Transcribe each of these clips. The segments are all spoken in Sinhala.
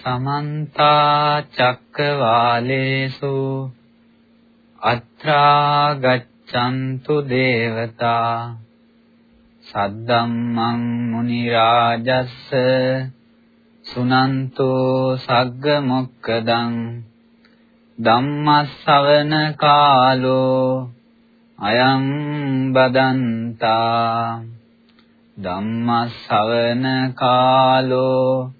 සමන්ත චක්කවාලේසු අත්‍රා ගච්ඡන්තු දේවතා සද්දම්මං මුනි රාජස්ස සුනන්තෝ සග්ග මොක්කදං ධම්මස්සවන කාලෝ අයං බදන්තා ධම්මස්සවන කාලෝ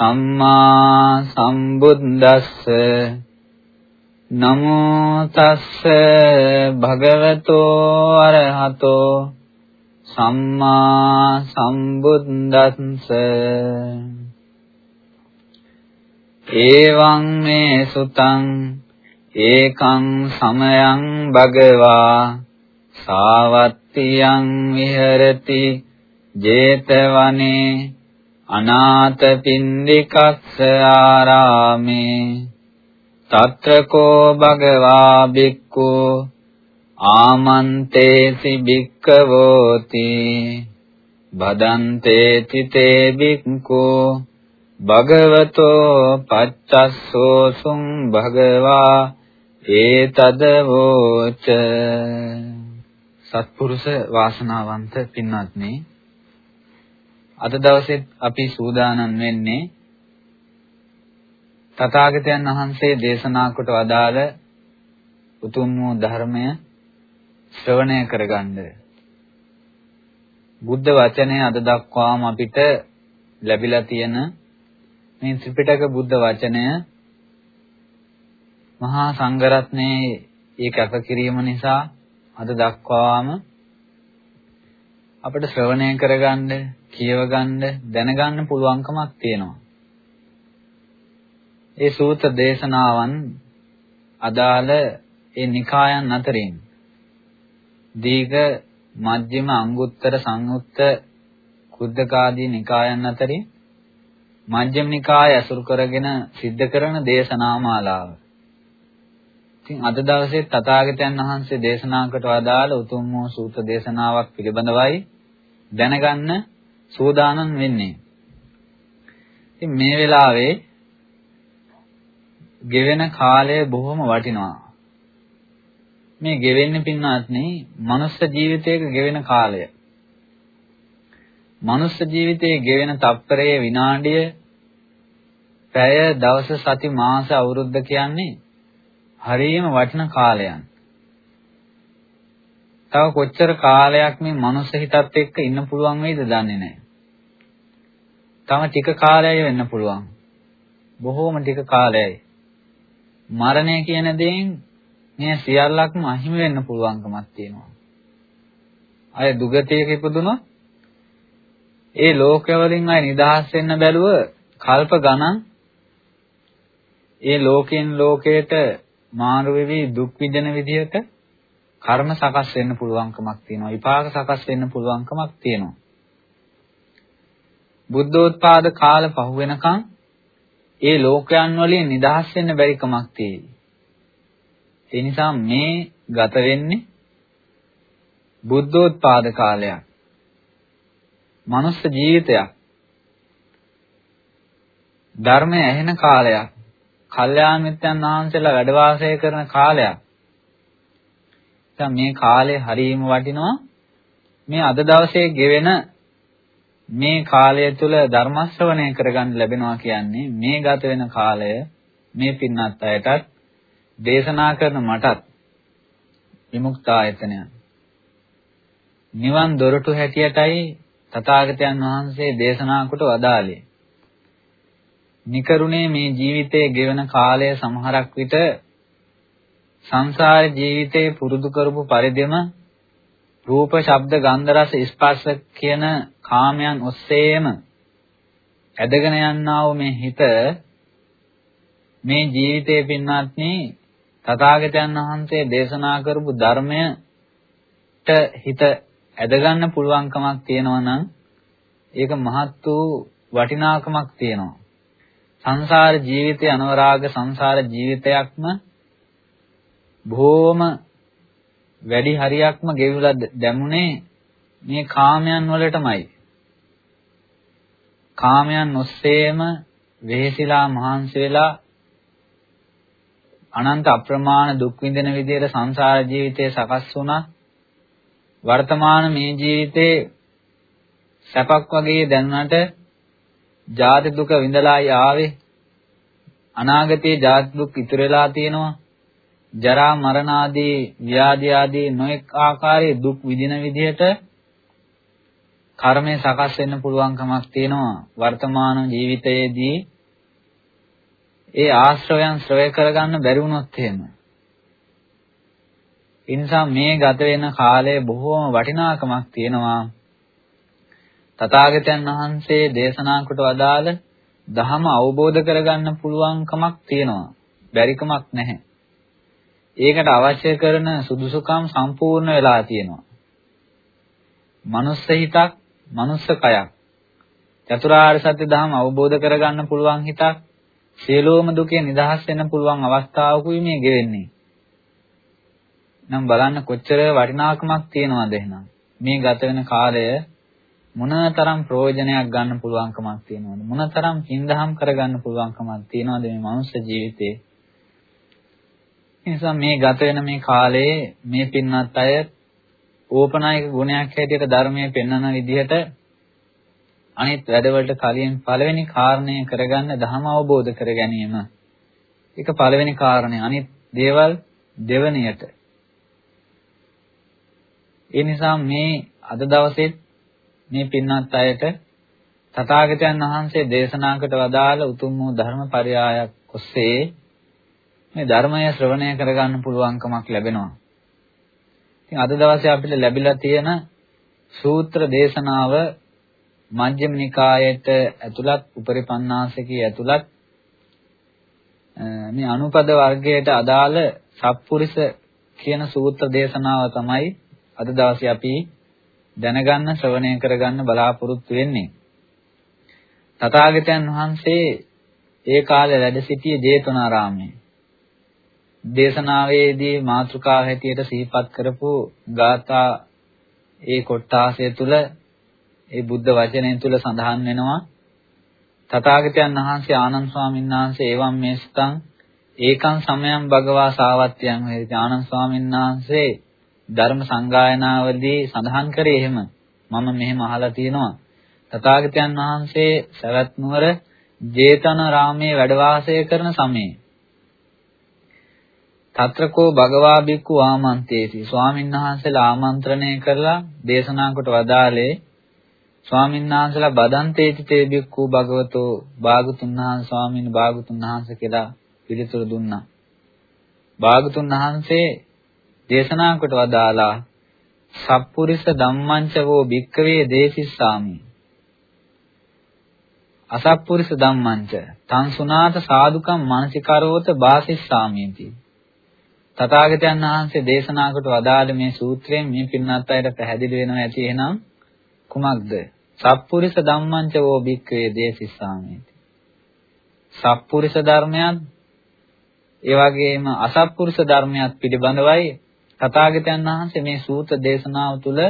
සම්මා සම්බුද්දස්ස නමෝ තස්ස භගවතෝ අරහතෝ සම්මා සම්බුද්දස්ස ඒවං මේ සුතං ඒකං සමයං භගවා සාවත්තියං විහෙරති 제තවනේ අනාථ පින්ඩිකස්ස ආරාමේ තත්‍රකෝ භගවා බික්ඛු ආමන්තේසි බික්ඛවෝති බදන්තේති තේ බික්ඛු භගවතෝ පච්චස්සෝසුං භගවා ඒතදවෝච සත්පුරුෂ වාසනාවන්ත පින්වත්නි අද දවසෙත් අපි සූදානම් වෙන්නේ තථාගතයන් වහන්සේ දේශනා කොට වදාළ උතුම් වූ ධර්මය ශ්‍රවණය කරගන්න. බුද්ධ වචනය අද දක්වාම අපිට ලැබිලා තියෙන මේ ත්‍රිපිටක බුද්ධ වචනය මහා සංඝරත්නයේ ඒ කැපකිරීම නිසා අද දක්වාම අපිට ශ්‍රවණය කරගන්න, කියවගන්න, දැනගන්න පුළුවන්කමක් තියෙනවා. ඒ සූත්‍ර දේශනාවන් අදාළ ඒ නිකායන් අතරින් දීඝ මජ්ක්‍ධිම අංගුත්තර සංයුත්ත කුද්දකාදී නිකායන් අතරින් මජ්ක්‍ධිම නිකාය අසුරු කරගෙන සිද්ධ කරන දේශනා මාලාව. ඉතින් අද දවසේ තථාගතයන් වහන්සේ දේශනා කොට වදාළ උතුම් වූ සූත්‍ර දේශනාවක් පිළිබඳවයි දැනගන්න සූදානම් වෙන්නේ. ඉතින් මේ වෙලාවේ ගෙවෙන කාලය බොහොම වටිනවා. මේ ගෙවෙන්නේ පින්නාත්නේ මනුස්ස ජීවිතයක ගෙවෙන කාලය. මනුස්ස ජීවිතයේ ගෙවෙන තප්පරයේ විනාඩිය පැය දවස සති මාස අවුරුද්ද කියන්නේ හරියම වටින කාලයන්. තව කොච්චර කාලයක් මේ මනුස්ස හිතත් එක්ක ඉන්න පුළුවන් වෙයිද දන්නේ නැහැ. තව ටික කාලයයි වෙන්න පුළුවන්. බොහෝම ටික කාලයයි. මරණය කියන දේෙන් මේ සියල්ලක්ම අහිමි වෙන්න පුළුවන්කමක් තියෙනවා. අය දුගතියක ඉපදුනොත් ඒ ලෝකවලින් අය නිදහස් වෙන්න බැලුව කල්ප ගණන් ඒ ලෝකෙන් ලෝකයට මාරු වෙවි දුක් විඳින විදිහට කර්ම සකස් වෙන්න පුළුවන්කමක් තියෙනවා විපාක සකස් වෙන්න පුළුවන්කමක් තියෙනවා බුද්ධෝත්පාද කාල පහු වෙනකන් ඒ ලෝකයන් වලින් නිදහස් වෙන්න බැරි කමක් තියෙයි. ඒ නිසා මේ ගත වෙන්නේ බුද්ධෝත්පාද කාලයක්. මනුස්ස ජීවිතයක්. ධර්මය ඇහෙන කාලයක්. කල්යාණ මිත්‍යන් වහන්සේලා වැඩ වාසය කරන කාලයක්. දැන් මේ කාලේ හරීම වටිනවා. මේ අද දවසේ ගෙවෙන මේ කාලය තුල ධර්ම ශ්‍රවණය කරගන්න ලැබෙනවා කියන්නේ මේ ගත වෙන කාලය මේ පින්නත් අයටත් දේශනා කරන මටත් විමුක්තායතනය නිවන් දොරටු හැටියටයි තථාගතයන් වහන්සේ දේශනා කොට වදාළේ. නිකරුණේ මේ ජීවිතයේ ගෙවන කාලය සමහරක් විට සංසාර ජීවිතේ පුරුදු කරපු පරිදිම රූප, ශබ්ද, ගන්ධ, රස, ස්පර්ශ කියන කාමයන් ඔස්සේම ඇදගෙන යන්නා වූ මේ හිත මේ ජීවිතයේ පින්වත්නි තථාගතයන් වහන්සේ දේශනා කරපු ධර්මයට හිත ඇදගන්න පුළුවන්කමක් තියෙනවා නම් ඒක මහත් වූ වටිනාකමක් තියෙනවා. සංසාර ජීවිතය අනවරාග සංසාර ජීවිතයක්ම බොහෝම වැඩි හරියක්ම ගෙවිලා දැමුනේ මේ කාමයන් වලටමයි. කාමයන් ඔස්සේම වෙහෙසිලා මහන්සි වෙලා අනන්ත අප්‍රමාණ දුක් විඳින විදිහට සංසාර ජීවිතය සකස් වුණා. වර්තමාන මේ ජීවිතේ සැපක් වගේ දැනුණට ජාති දුක විඳලායි ආවේ. අනාගතයේ ජාති දුක් ඉතුරු වෙලා තියෙනවා. ජරා මරණ ආදී ව්‍යාධි ආදී නොඑක් ආකාරයේ දුක් විඳින විදිහට කර්මය සකස් වෙන්න පුළුවන්කමක් තියෙනවා වර්තමාන ජීවිතයේදී ඒ ආශ්‍රවයන් ශ්‍රවය කරගන්න බැරි වුණොත් එහෙම. ඒ නිසා මේ ගත වෙන කාලය බොහෝම වටිනාකමක් තියෙනවා. තථාගතයන් වහන්සේ දේශනා කොට වදාළ ධහම අවබෝධ කරගන්න පුළුවන්කමක් තියෙනවා. බැරිකමක් නැහැ. ඒකට අවශ්‍ය කරන සුදුසුකම් සම්පූර්ණ වෙලා තියෙනවා. මනුස්ස හිතක්, මනුස්ස කයක්. චතුරාර්ය සත්‍ය ධහම අවබෝධ කරගන්න පුළුවන් හිතක්, සියලුම දුකෙන් නිදහස් වෙන්න පුළුවන් අවස්ථාවකුයි මේ ගෙවෙන්නේ. නම් බලන්න කොච්චර වටිනාකමක් තියෙනවද එහෙනම්. මේ ගත වෙන කාලය මොනතරම් ප්‍රයෝජනයක් ගන්න පුළුවන්කමක් තියෙනවද? මොනතරම් කින්දහම් කරගන්න පුළුවන්කමක් තියෙනවද මේ මනුස්ස ජීවිතේ? නිසා මේ ගත වෙන මේ කාලයේ මේ පින්වත් අය ඕපනායක ගුණයක් හැටියට ධර්මයේ පෙන්වන විදිහට අනිත් වැඩවලට කලින් පළවෙනි කාරණය කරගන්න ධර්ම අවබෝධ කර ගැනීම. ඒක පළවෙනි කාරණය. අනිත් දේවල් දෙවණියට. ඒ නිසා මේ අද දවසේ මේ පින්වත් අයට තථාගතයන් වහන්සේ දේශනාකට වදාළ උතුම් වූ ධර්මපරයායක් ඔස්සේ මේ ධර්මය ශ්‍රවණය කරගන්න පුළුවන්කමක් ලැබෙනවා. ඉතින් අද දවසේ අපිට ලැබිලා තියෙන සූත්‍ර දේශනාව මජ්ක්‍ධිම නිකායට ඇතුළත් උපරිපන්නාසකී ඇතුළත් මේ අනුපද වර්ගයට අදාළ සත්පුරිස කියන සූත්‍ර දේශනාව තමයි අද දවසේ අපි දැනගන්න ශ්‍රවණය කරගන්න බලාපොරොත්තු වෙන්නේ. තථාගතයන් වහන්සේ ඒ කාලේ වැඩ සිටියේ ජේතවනාරාමයේ. දේශනාවේදී මාතෘකාව හැටියට සිහිපත් කරපු ගාථා ඒ කොටාසය තුල ඒ බුද්ධ වචනය තුල සඳහන් වෙනවා. තථාගතයන් වහන්සේ ආනන්ද ස්වාමීන් වහන්සේ එවම් මේස්තං ඒකං සමයං භගවා සාවත්‍යං වේති ආනන්ද ස්වාමීන් වහන්සේ ධර්ම සංගායනාවලදී සඳහන් කරේ එහෙම. මම මෙහෙම අහලා තියෙනවා. තථාගතයන් වහන්සේ සවැත් නුවර ජේතවනාරාමයේ වැඩ වාසය කරන සමයේ తත්‍රකෝ භගවා බික්කු ආමන්තේති ස්වාමීන් වහන්සේලා ආමන්ත්‍රණය කරලා දේශනා කොට වදාලේ ස්වාමීන් වහන්සේලා බදන්තේති තේ බික්කු භගවතෝ භාගතුන් වහන්සේ ස්වාමීන් භාගතුන් වහන්සේ කියලා පිළිතුරු දුන්නා. භාගතුන් වහන්සේ දේශනා කොට වදාලා සප්පුරිස ධම්මංච වෝ භික්කවේ දේසිස්සාමි. අසප්පුරිස ධම්මංච තං සුනාත සාදුකම් මානසිකරෝත වාසිස්සාමීති. තථාගතයන් වහන්සේ දේශනා කොට වදාළ මේ සූත්‍රයෙන් මේ පින්නත් අයට පැහැදිලි වෙනවා ඇති එහෙනම් කුමක්ද? සප්පුරිස ධම්මංච වෝ භික්ඛවේ දේසිස්සාමේති. සප්පුරිස ධර්මයන් ඒ වගේම අසප්පුරිස ධර්මයක් පිළිබඳවයි තථාගතයන් වහන්සේ මේ සූත්‍ර දේශනාව තුළ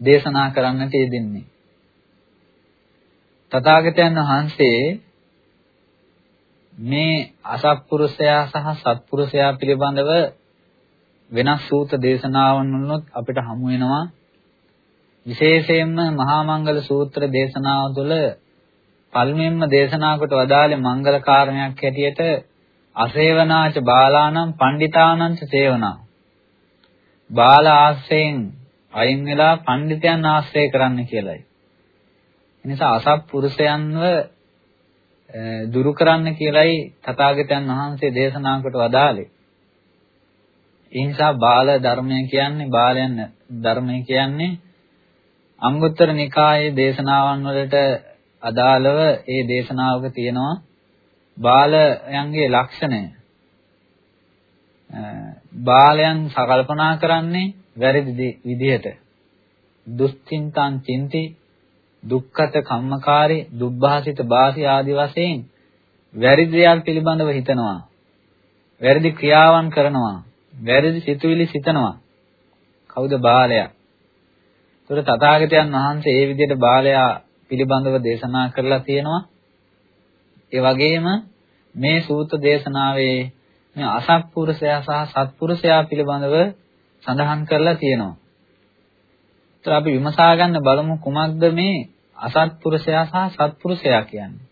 දේශනා කරන්නට යෙදෙන්නේ. තථාගතයන් වහන්සේ මේ අසත්පුරුෂයා සහ සත්පුරුෂයා පිළිබඳව වෙනස් සූත්‍ර දේශනාවන් වලුත් අපිට හමු වෙනවා විශේෂයෙන්ම මහා මංගල සූත්‍ර දේශනාව තුළ පළමුවෙන්ම දේශනා කොට වදාළේ මංගල කාරණයක් හැටියට අසේවනාච බාලානම් පණ්ඩිතානංච සේවනා බාල ආශ්‍රයෙන් අයින් වෙලා පණ්ඩිතයන් ආශ්‍රය කරන්න කියලයි. එනිසා අසත්පුරුෂයන්ව දුරු කරන්න කියලයි තථාගතයන් වහන්සේ දේශනා කොට වදාළේ. ඒ නිසා බාල ධර්මය කියන්නේ බාලයන් ධර්මය කියන්නේ අංගුත්තර නිකායේ දේශනාවන් වලට අදාළව ඒ දේශනාවක තියෙනවා බාලයන්ගේ ලක්ෂණය බාලයන් සකල්පනා කරන්නේ වැරදි විදිහට දුස්චින්තං චින්ති දුක්ඛත කම්මකාරී දුබ්බාසිත බාසි ආදි වශයෙන් වැරදි දේවල් පිළිබඳව හිතනවා. වැරදි ක්‍රියාවන් කරනවා. වැරදි සිතුවිලි සිතනවා. කවුද බාලයා? ඒතර තථාගතයන් වහන්සේ ඒ විදිහට බාලයා පිළිබඳව දේශනා කරලා තියෙනවා. ඒ වගේම මේ සූත්‍ර දේශනාවේ මේ අසත්පුරුෂයා සහ සත්පුරුෂයා පිළිබඳව සඳහන් කරලා තියෙනවා. ඒතර අපි විමසා ගන්න බලමු කුමක්ද මේ අසත්පුරුෂයා සහ සත්පුරුෂයා කියන්නේ.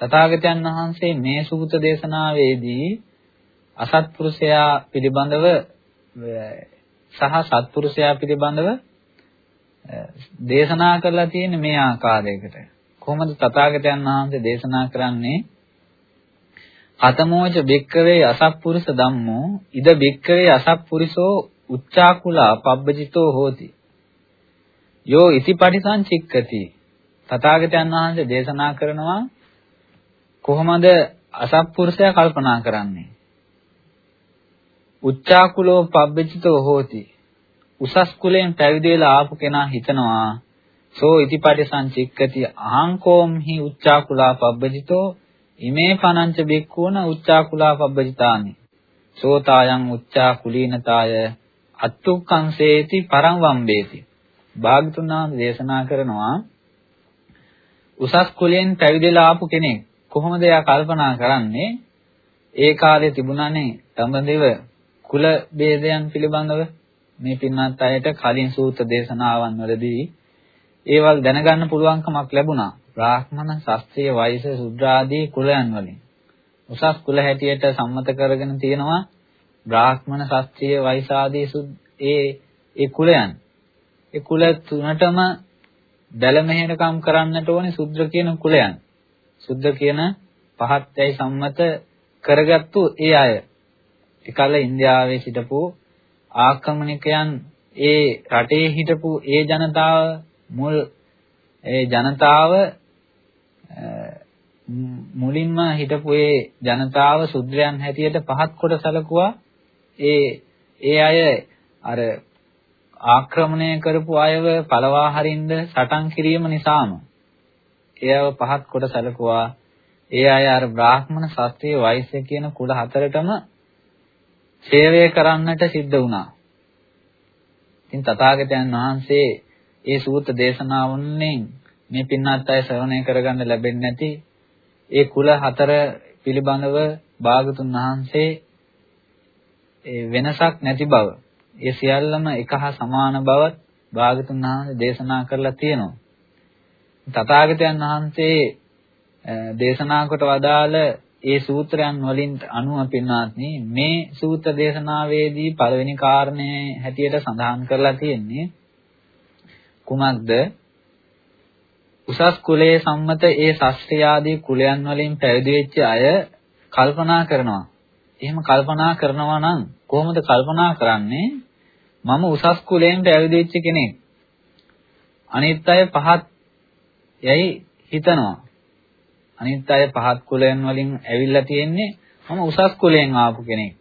තථාගතයන් වහන්සේ මේ සූත්‍ර දේශනාවේදී අසත්පුරුෂයා පිළිබඳව සහ සත්පුරුෂයා පිළිබඳව දේශනා කරලා තියෙන්නේ මේ ආකාරයකට. කොහොමද තථාගතයන් වහන්සේ දේශනා කරන්නේ? කතමෝච බික්කවේ අසත්පුරුෂ ධම්මෝ ඉද බික්කවේ අසත්පුරිසෝ උච්චාකුලා පබ්බජිතෝ හෝති. යෝ ඉතිපටිසං චික්කති. තථාගතයන් වහන්සේ දේශනා කරනවා කොහොමද අසත්පුරුෂයා කල්පනා කරන්නේ? උච්චාකුලෝ පබ්බජිතෝ හෝති. උසස් කුලයෙන් පැවිදි වෙලා ආපු කෙනා හිතනවා සෝ ඉතිපටි සංචික්කති අහංකෝම් හි උච්චාකුලා පබ්බජිතෝ ඉමේ පනංච බික්කුණ උච්චාකුලා පබ්බජිතානි සෝතායන් උච්චා කුලීනතාය අත්තුක්කංසේති පරං වම්බේති භාගතුන් වහන්සේ දේශනා කරනවා උසස් කුලයෙන් පැවිදිලා ආපු කෙනෙක් කොහොමද එයා කල්පනා කරන්නේ ඒ කාලේ තිබුණානේ තමදෙව කුල ભેදයන් පිළිබඳව මේ පින්වත් අයට කලින් සූත්‍ර දේශනාවන් වලදී ඒවල් දැනගන්න පුළුවන්කමක් ලැබුණා. බ්‍රාහ්මණ, ශාස්ත්‍රීය, වෛශ්‍ය, ශුද්‍රාදී කුලයන් වලින්. උසස් කුල හැටියට සම්මත කරගෙන තියෙනවා බ්‍රාහ්මණ, ශාස්ත්‍රීය, වෛශ්‍ය ආදී ඒ ඒ කුලයන්. ඒ කුල තුනටම බැල මෙහෙරකම් කරන්නට ඕනේ සුද්ධ කියන කුලයන්. සුද්ධ කියන පහත්යයි සම්මත කරගත්තු ඒ අය. එකල ඉන්දියාවේ සිටපු ආක්‍රමණිකයන් ඒ රටේ හිටපු ඒ ජනතාව මුල් ඒ ජනතාව මුලින්ම හිටපු ඒ ජනතාව සුද්ධයන් හැටියට පහත් කොට සැලකුවා ඒ ඒ අය අර ආක්‍රමණය කරපු අයව පළවා හරින්න සටන් කිරීම නිසාම එයව පහත් කොට සැලකුවා ඒ අය අර බ්‍රාහ්මණ ශාස්ත්‍රීය වෛශ්‍ය කියන කුල හතරටම සේවය කරන්නට සිද්ධ වුණා. ඉතින් තථාගතයන් වහන්සේ ඒ සූත්‍ර දේශනාවන්ෙන් මේ පින්නත් අය ශ්‍රවණය කරගන්න ලැබෙන්නේ නැති ඒ කුල හතර පිළිබඳව භාගතුන් වහන්සේ ඒ වෙනසක් නැති බව ඒ සියල්ලම එක හා සමාන බව භාගතුන් වහන්සේ දේශනා කරලා තියෙනවා. තථාගතයන් වහන්සේ දේශනා කොට වදාළ ඒ සූත්‍රයන් වලින් අනුව පින්නාත්නි මේ සූත්‍ර දේශනාවේදී පළවෙනි කාරණය හැටියට සඳහන් කරලා තියෙන්නේ කුමක්ද උසස් කුලයේ සම්මත ඒ ශාස්ත්‍රීය ආදී කුලයන් වලින් පැවිදි වෙච්ච අය කල්පනා කරනවා. එහෙම කල්පනා කරනවා නම් කොහොමද කල්පනා කරන්නේ? මම උසස් කුලයෙන් පැවිදි වෙච්ච කෙනෙක්. අනිත් අය පහත් යයි හිතනවා. අනිත් අය පහත් කුලයන් වලින් ඇවිල්ලා තියෙන්නේ මම උසස් කුලයෙන් ආපු කෙනෙක්.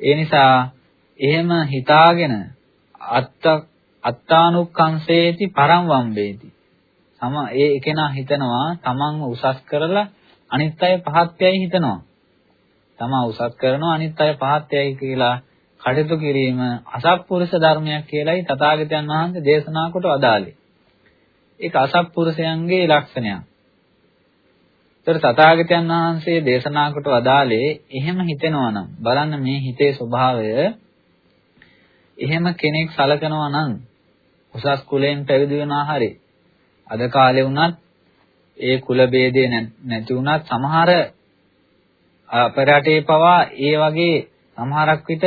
ඒ නිසා එහෙම හිතාගෙන අත්ත අත්තානුක්ඛංසේති පරම් වම්බේති. තම ඒ එකනා හිතනවා තමන්ව උසස් කරලා අනිත් අය පහත්යයි හිතනවා. තමා උසස් කරනවා අනිත් අය පහත්යයි කියලා කටයුතු කිරීම අසත්පුරුෂ ධර්මයක් කියලායි තථාගතයන් වහන්සේ දේශනා කොට වදාළේ. ඒක අසත්පුරුෂයන්ගේ ලක්ෂණයක්. ඒතර තථාගතයන් වහන්සේ දේශනා කොට වදාළේ එහෙම හිතෙනවා නම් බලන්න මේ හිතේ ස්වභාවය එහෙම කෙනෙක් සලකනවා නම් උසස් කුලයෙන් පැවිදි වෙනා හරි අද කාලේ වුණත් ඒ කුල ભેදේ නැති වුණත් සමහර අපරටේ පවා ඒ වගේ සමහරක් විට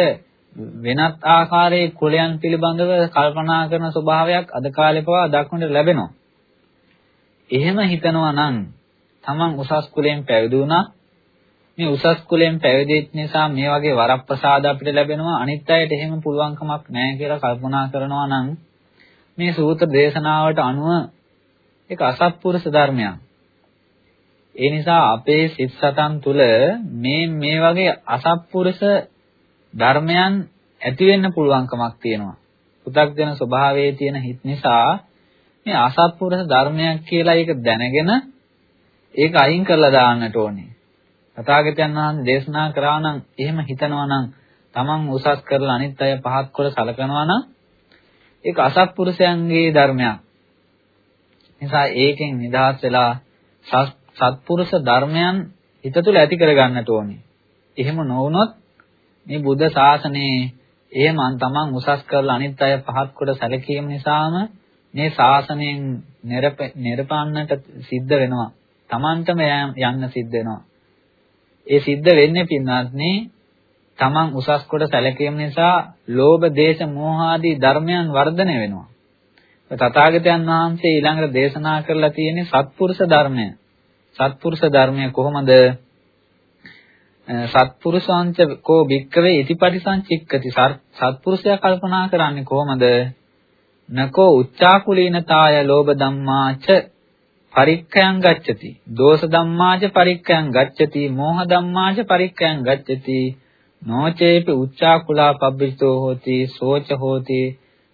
වෙනත් ආකාරයේ කුලයන් පිළිබඳව කල්පනා කරන ස්වභාවයක් අද කාලේ පවා දක්නට ලැබෙනවා. එහෙම හිතනවා නම් තමන් උසස් කුලයෙන් පැවිදි වුණා මේ උසස් කුලයෙන් පැවිදිච්ච නිසා මේ වගේ වරප්‍රසාද අපිට ලැබෙනවා අනිත් අයට එහෙම පුළුවන්කමක් නැහැ කියලා කල්පනා කරනවා නම් මේ සූත්‍ර දේශනාවට අනුව ඒක අසත්පුරුෂ ධර්මයක්. ඒ නිසා අපේ සිත් සතන් තුළ මේ මේ වගේ අසත්පුරුෂ ධර්මයන් ඇති වෙන්න පුළුවන්කමක් තියෙනවා. පු탁ජන ස්වභාවයේ තියෙන හිත් නිසා මේ අසත්පුරුෂ ධර්මයක් කියලා ඒක දැනගෙන ඒක අයින් කරලා දාන්නට ඕනේ. තථාගතයන් වහන්සේ දේශනා කරා නම් එහෙම හිතනවා නම් Taman උසස් කරලා අනිත් අය පහත් කොට සලකනවා නම් ඒක අසත්පුරුෂයන්ගේ ධර්මයක්. නිසා ඒකෙන් නිදහස් වෙලා සත්පුරුෂ ධර්මයන් හිත තුළ ඇති කරගන්නට ඕනේ. එහෙම නොවුනොත් මේ බුද්ධ ශාසනයේ එහෙම තමන් උසස් කරලා අනිත් අය පහත් කොට සැලකීම නිසාම මේ ශාසනයෙන් නිරපන්නට සිද්ධ වෙනවා. තමන්ටම යන්න සිද්ධ වෙනවා. ඒ සිද්ධ වෙන්නේ පින්වත්නි තමන් උසස් කොට සැලකීම නිසා ලෝභ, දේශ, මෝහ ආදී ධර්මයන් වර්ධනය වෙනවා. තථාගතයන් වහන්සේ ඊළඟට දේශනා කරලා තියෙන්නේ සත්පුරුෂ ධර්මය. සත්පුරුෂ ධර්මය කොහොමද? සත්පුරුෂාංච කෝ භික්කවේ ඉතිපටිසංචික්කති සත්පුරුෂයා කල්පනා කරන්නේ කොහොමද? නකෝ උච්චාකුලීනතාය ලෝභ ධම්මාච පරික්ඛයන් ගච්ඡති. දෝෂ ධම්මාච පරික්ඛයන් ගච්ඡති. මෝහ ධම්මාච පරික්ඛයන් ගච්ඡති. නොචේපි උච්චාකුලා පබ්බිතෝ හෝති සෝච හෝති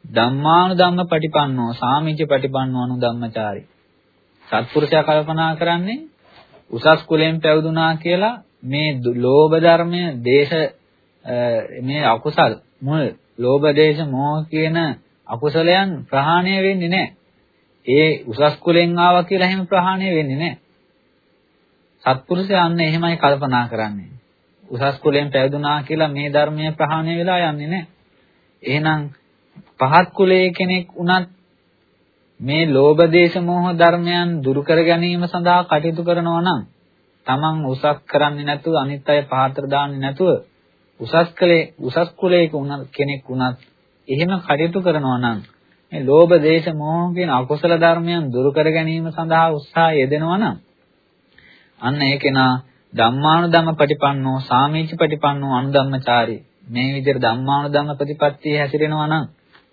ධම්මානු ධම්ම පටිපන්නෝ සාමිච්ච පටිපන්නෝ අනු ධම්මචාරි. සත්පුරුෂයා කල්පනා කරන්නේ උසස් කුලයෙන් පැවිදුණා කියලා මේ ලෝභ ධර්මය, දේශ මේ අකුසල් මුල් ලෝභ දේශ මොහ කියන අකුසලයන් ප්‍රහාණය වෙන්නේ නැහැ. ඒ උසස් කුලෙන් ආවා කියලා එහෙම ප්‍රහාණය වෙන්නේ නැහැ. සත්පුරුෂයා අන්න එහෙමයි කල්පනා කරන්නේ. උසස් කුලයෙන් පැවිදුණා කියලා මේ ධර්මය ප්‍රහාණය වෙලා යන්නේ නැහැ. එහෙනම් පහත් කුලයේ කෙනෙක් වුණත් මේ ලෝභ දේශ මොහ ධර්මයන් දුරු කර ගැනීම සඳහා කටයුතු කරනවා නම් තමන් උසස් කරන්නේ නැතුව අනිත් අය පහතට දාන්නේ නැතුව උසස් කලේ උසස් කුලයක වුණ කෙනෙක් වුණත් එහෙම කටයුතු කරනවා නම් මේ ලෝභ දේශ මොහ කියන අකුසල ධර්මයන් දුරු කර ගැනීම සඳහා උත්සාහය යෙදෙනවා නම් අන්න ඒ කෙනා ධම්මානුධම්ම පටිපන්නෝ සාමීච පටිපන්නෝ අනුධම්මචාරී. මේ විදිහට ධම්මානුධම්ම ප්‍රතිපත්තියේ හැසිරෙනවා නම්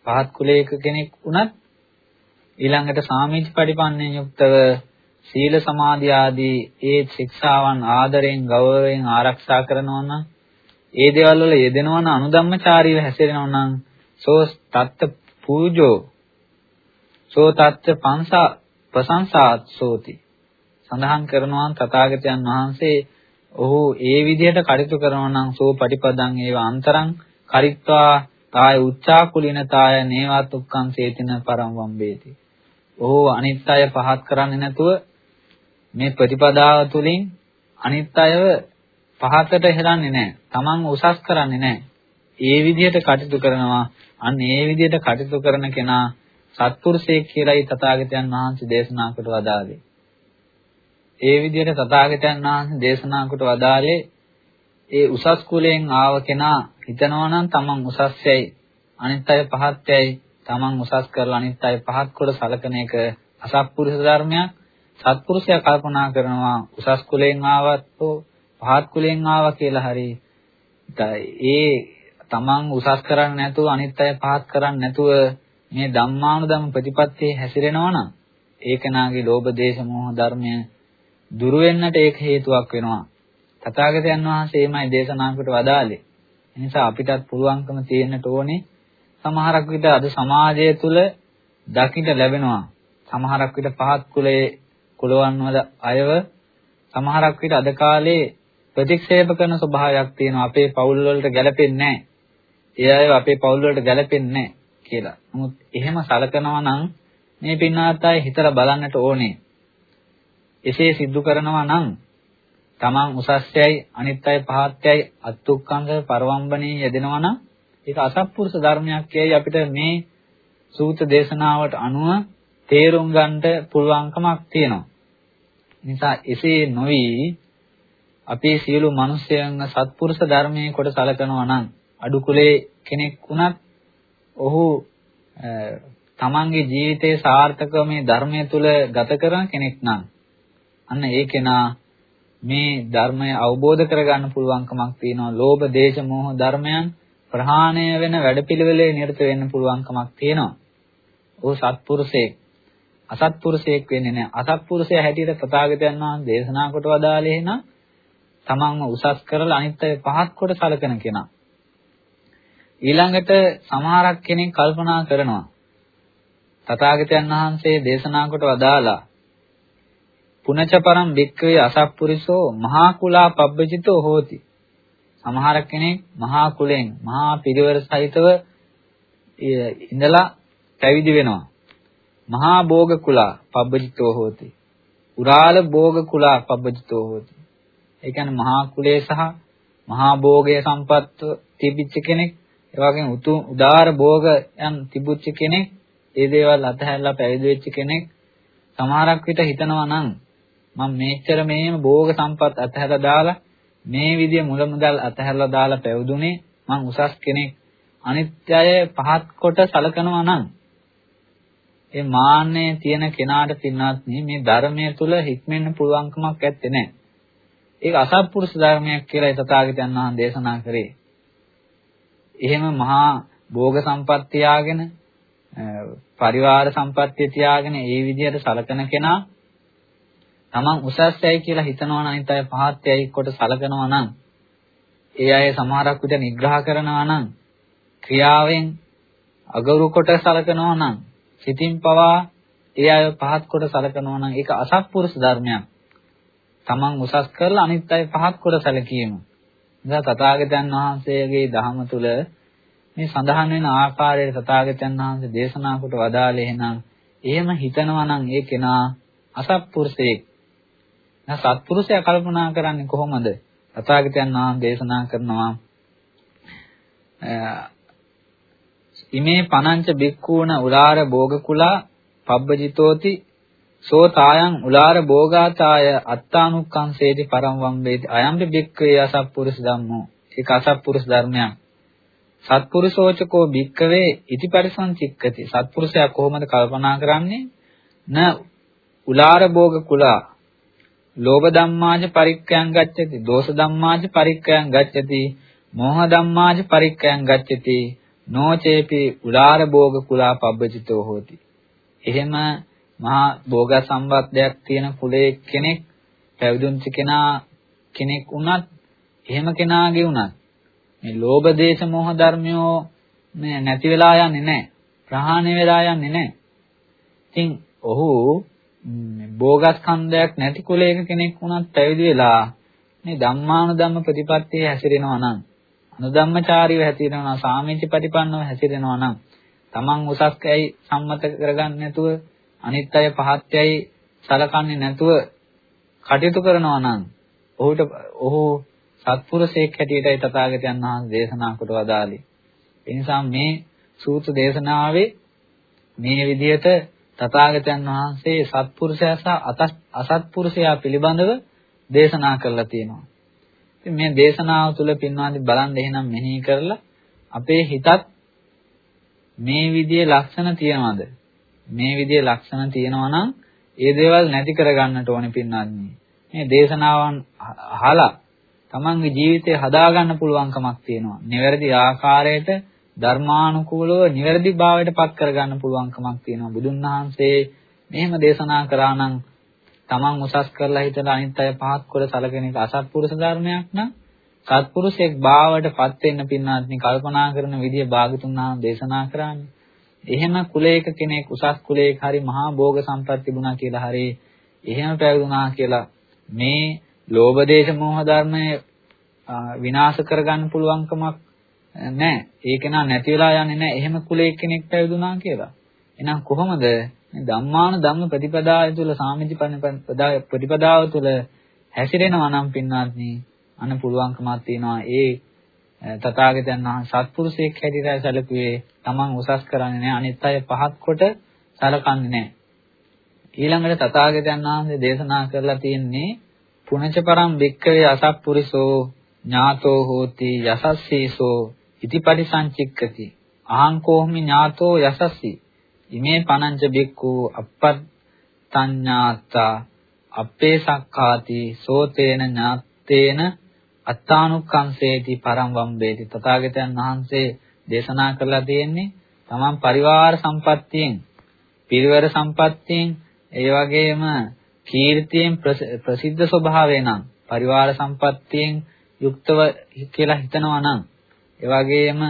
පහත් කුලයක කෙනෙක් වුණත් ඊළඟට සාමීච පටිපන්නයෙන් යුක්තව සීල සමාධි ආදී ඒ ශික්ෂාවන් ආදරෙන් ගෞරවයෙන් ආරක්ෂා කරනවා නම් ඒ දේවල් වල යෙදෙනවා නම් අනුධම්මචාරීව හැසිරෙනවා නම් සෝ තත්ත පූජෝ සෝ තත්ත පංසා ප්‍රශංසාත් සෝති සඳහන් කරනවා තථාගතයන් වහන්සේ ඔහු ඒ විදිහට කටයුතු කරනවා නම් සෝ පටිපදං ඒව අන්තරං කරිත්වා තාය උච්චාකුලිනතාය නේවා තුක්ඛං සේතින පරම් වම්බේති. ඔහු අනිත් අය පහත් කරන්නේ නැතුව මේ ප්‍රතිපදාව තුළින් අනිත් අයව පහතට හෙලන්නේ නැහැ. Taman උසස් කරන්නේ නැහැ. ඒ විදිහට කටයුතු කරනවා. අන්න ඒ විදිහට කටයුතු කරන කෙනා සත්පුරුෂයෙක් කියලායි තථාගතයන් වහන්සේ දේශනා කොට වදාළේ. ඒ විදිහට තථාගතයන් වහන්සේ දේශනා කොට වදාළේ ඒ උසස් කුලයෙන් ආව කෙනා හිතනවා නම් තමන් උසස්යයි අනිත් අය පහත්යයි තමන් උසස් කරලා අනිත් අය පහත් කොට සලකන එක අසත්පුරුෂ ධර්මයක් සත්පුරුෂයා කල්පනා කරනවා උසස් කුලයෙන් ආවත් පහත් කුලයෙන් ආවා කියලා හරි ඒ තමන් උසස් කරන්නේ නැතුව අනිත් අය පහත් කරන්නේ නැතුව මේ ධම්මානුධම්ම ප්‍රතිපත්තියේ හැසිරෙනවා නම් ඒක නාගේ ලෝභ දේශ මොහ ධර්මය දුරු වෙන්නට ඒක හේතුවක් වෙනවා. තථාගතයන් වහන්සේමයි දේශනා කොට වදාළේ. එනිසා අපිටත් පුළුවන්කම තියෙන්නට ඕනේ සමහරක් විට අද සමාජය තුළ දකින්න ලැබෙනවා. සමහරක් විට පහත් කුලයේ කුලවන් වල අයව සමහරක් විට අද කාලේ ප්‍රතික්ෂේප කරන ස්වභාවයක් තියෙනවා. අපේ පවුල් වලට ගැලපෙන්නේ නැහැ. ඒ අය අපේ පවුල් වලට ගැලපෙන්නේ නැහැ කියලා. නමුත් එහෙම සලකනවා නම් මේ පින්නාත් අය හිතලා බලන්නට ඕනේ. එසේ සිද්ධ කරනවා නම් තමන් උසස්යයි අනිත් අය පහත්යයි අත්ුක්කංග පරවම්බනේ යෙදෙනවා නම් ඒක අසත්පුරුෂ ධර්මයක් කියයි අපිට මේ සූත්‍ර දේශනාවට අනුව තේරුම් ගන්නට පුළුවන්කමක් තියෙනවා. නිසා එසේ නොවි අපේ සියලු මිනිස්යන් සත්පුරුෂ ධර්මයේ කොට සලකනවා නම් අඩු කුලේ කෙනෙක් වුණත් ඔහු තමන්ගේ ජීවිතයේ සාර්ථකව මේ ධර්මයේ තුල ගත කරන කෙනෙක් නම් අන්න ඒ කෙනා මේ ධර්මය අවබෝධ කරගන්න පුළුවන්කමක් තියෙනවා. ලෝභ, දේශ, මෝහ ධර්මයන් ප්‍රහාණය වෙන වැඩපිළිවෙලේ නිරත වෙන්න පුළුවන්කමක් තියෙනවා. ਉਹ සත්පුරුෂයෙක්. අසත්පුරුෂයෙක් වෙන්නේ නැහැ. අසත්පුරුෂයා හැටියට තථාගතයන් වහන්සේ දේශනා කොට වදාළේ නම් තමන්ව උසස් කරලා අනිත් අය පහත් කොට සලකන කෙනා. ඊළඟට සමහරක් කෙනෙක් කල්පනා කරනවා තථාගතයන් වහන්සේ දේශනා කොට වදාලා පුනච පරම් වික්කවේ අසත්පුරිසෝ මහා කුලා පබ්බජිතෝ හෝති. සමහර කෙනෙක් මහා කුලෙන් මහා පිරිවර සහිතව ඉඳලා පැවිදි වෙනවා. මහා භෝග කුලා පබ්බජිතෝ හෝති. උරාල භෝග කුලා පබ්බජිතෝ හෝති. ඒ කියන්නේ මහා කුලයේ සහ මහා භෝගයේ සම්පත් තිබිච්ච කෙනෙක්, ඒ වගේම උතුම් උදාර භෝගයන් තිබුච්ච කෙනෙක්, ඒ දේවල් අතහැරලා පැවිදි වෙච්ච කෙනෙක් සමහරක් විට හිතනවා නම් මම මේච්චර මේම භෝග සම්පත් අතහැරලා දාලා මේ විදිය මුල මුදල් අතහැරලා දාලා පැවිදුනේ මං උසස් කෙනෙක් අනිත්‍යය පහත් කොට සලකනවා නම් ඒ මාන්නය තියෙන කෙනාට පින්නත් මේ ධර්මයේ තුල හික්මෙන්න පුළුවන්කමක් ඇත්තේ නැහැ. ඒක අසත්පුරුෂ ධර්මයක් කියලා තථාගතයන් වහන්සේ දේශනා කරේ. එහෙම මහා භෝග සම්පත් තියාගෙන පරිවාර සම්පත්තිය තියාගෙන ඒ විදිහට සලකන කෙනා තමන් උසස්යයි කියලා හිතනවා නම් අනිත් අය පහත්යයි කොට සලකනවා නම් ඒ අය සමහරක් විට නිග්‍රහ කරනවා නම් ක්‍රියාවෙන් අගෞරව කොට සලකනවා නම් සිතින් පවා ඒ අය පහත් කොට සලකනවා නම් ඒක අසත්පුරුෂ ධර්මයක්. තමන් උසස් කරලා අනිත් අය පහත් කොට සැලකීම. ඉතින් තථාගතයන් වහන්සේගේ දහම තුල මේ සඳහන් වෙන ආකාරයට තථාගතයන් වහන්සේ දේශනා කොට වදාළේ එහෙනම් එහෙම හිතනවා නම් ඒ කෙනා අසත්පුරුෂයෙක්. නැහ සත්පුරුෂයා කල්පනා කරන්නේ කොහොමද? තථාගතයන් වහන්සේ දේශනා කරනවා ඉමේ පනංච බික්කූණ උලාර භෝගකුලා පබ්බජිතෝති සෝ තායන් උලාර භෝගාතාය අත්තානුක්ඛංසේති පරම් වම්බේති අයම්පි බික්කවේ අසත්පුරුෂ ධම්මෝ. ඒක අසත්පුරුෂ ධර්මයක්. සත්පුරුෂෝචකෝ බික්කවේ ඉතිපරිසං චික්කති. සත්පුරුෂයා කොහොමද කල්පනා කරන්නේ? න උලාර භෝග කුලා ලෝභ ධම්මාජ පරික්කයන් ගච්ඡති දෝෂ ධම්මාජ පරික්කයන් ගච්ඡති මෝහ ධම්මාජ පරික්කයන් ගච්ඡති නොචේපි උලාර භෝග කුලා පබ්බජිතෝ හෝති. එහෙම මහා භෝග සම්බන්ධයක් තියෙන කුලයේ කෙනෙක් පැවිදුණු කෙනා කෙනෙක් වුණත් එහෙම කෙනාගේ වුණත් මේ ලෝභ දේශ මොහ ධර්මයෝ මේ නැති වෙලා යන්නේ නැහැ. ප්‍රහාණය වෙලා යන්නේ නැහැ. ඉතින් ඔහු භෝගස්කන්ධයක් නැති කුලයක කෙනෙක් වුණත් පැවිදි වෙලා මේ ධම්මානුධම්ම ප්‍රතිපත්තියේ හැසිරෙනවා නම් අනුධම්මචාරීව හැසිරෙනවා සාමීච ප්‍රතිපන්නව හැසිරෙනවා නම් තමන් උසස්කයි සම්මත කරගන්න නැතුව අනිත් අය පහත්යයි සලකන්නේ නැතුව කටයුතු කරනවා නම් ඔහුට ඔහු සත්පුරුෂයෙක් හැටියටයි තථාගතයන් වහන්සේ දේශනා කොට වදාළේ. ඒ නිසා මේ සූත්‍ර දේශනාවේ මේ විදිහට තථාගතයන් වහන්සේ සත්පුරුෂයා සහ අසත්පුරුෂයා පිළිබඳව දේශනා කරලා තියෙනවා. ඉතින් මේ දේශනාව තුළ පින්වාදී බලන්න එහෙනම් මෙනෙහි කරලා අපේ හිතත් මේ විදිහේ ලක්ෂණ තියනවාද? මේ විදිහේ ලක්ෂණ තියෙනවා නම් ඒ දේවල් නැති කරගන්නට ඕනේ පින්වාදී. මේ දේශනාවන් අහලා තමන්ගේ ජීවිතය හදාගන්න පුළුවන්කමක් තියෙනවා. නිවැරදි ආකාරයට ධර්මානුකූලව නිවැරදි භාවයට පත් කරගන්න පුළුවන්කමක් තියෙනවා. බුදුන් වහන්සේ මෙහෙම දේශනා කරා නම් තමන් උසස් කරලා හිතලා අනිත් අය පහත් කර සැලකෙන එක අසත්පුරුෂ ධර්මයක් නම් සත්පුරුෂයෙක් භාවයට පත් වෙන්න පින්නාත්නි කල්පනා කරන විදිය භාගතුන් වහන්සේ දේශනා කරන්නේ. එහෙම කුලයක කෙනෙක් උසස් කුලයක හරි මහා භෝග සම්පත් තිබුණා කියලා හරි එහෙම පැවිදුණා කියලා මේ ලෝභ දේශ මොහ ධර්මය විනාශ කරගන්න පුළුවන්කමක් නැහැ. ඒක නා නැති වෙලා යන්නේ නැහැ. එහෙම කුලයක කෙනෙක් පැවිදුණා කියලා. එහෙනම් කොහොමද මේ ධම්මාන ධම්ම ප්‍රතිපදාය තුළ සාමිති ප්‍රතිපදාව තුළ හැසිරෙනවා නම් පින්වත්නි අන්න පුළුවන්කමක් තියෙනවා. ඒ තථාගතයන් වහන්සේ සත්පුරුෂයෙක් හැටියට සැලකුවේ තමන් උසස් කරන්නේ නැහැ. අනිත් අය පහත් කොට සලකන්නේ නැහැ. ඊළඟට තථාගතයන් වහන්සේ දේශනා කරලා තියෙන්නේ පුනච පරම් වික්කවේ අසත්පුරිසෝ ඥාතෝ හෝති යසස්සීසෝ ඉතිපරිසංචික්කති. අහං කෝහමි ඥාතෝ යසස්සී. ඉමේ පනංච බික්ඛු අපත්තඤ්ඤාතා අපේ සක්කාති සෝතේන ඥාත්තේන අත්තානුක්ඛංසේති පරම් වම්බේති. තථාගතයන් වහන්සේ දේශනා කරලා තියෙන්නේ තමන් පරිවාර සම්පත්තියෙන් පිරිවර සම්පත්තියෙන් ඒ වගේම කීර්තියෙන් ප්‍රසිද්ධ ස්වභාවය නම් පරිවාර සම්පත්තියෙන් යුක්තව කියලා හිතනවා නම් ඒ වගේම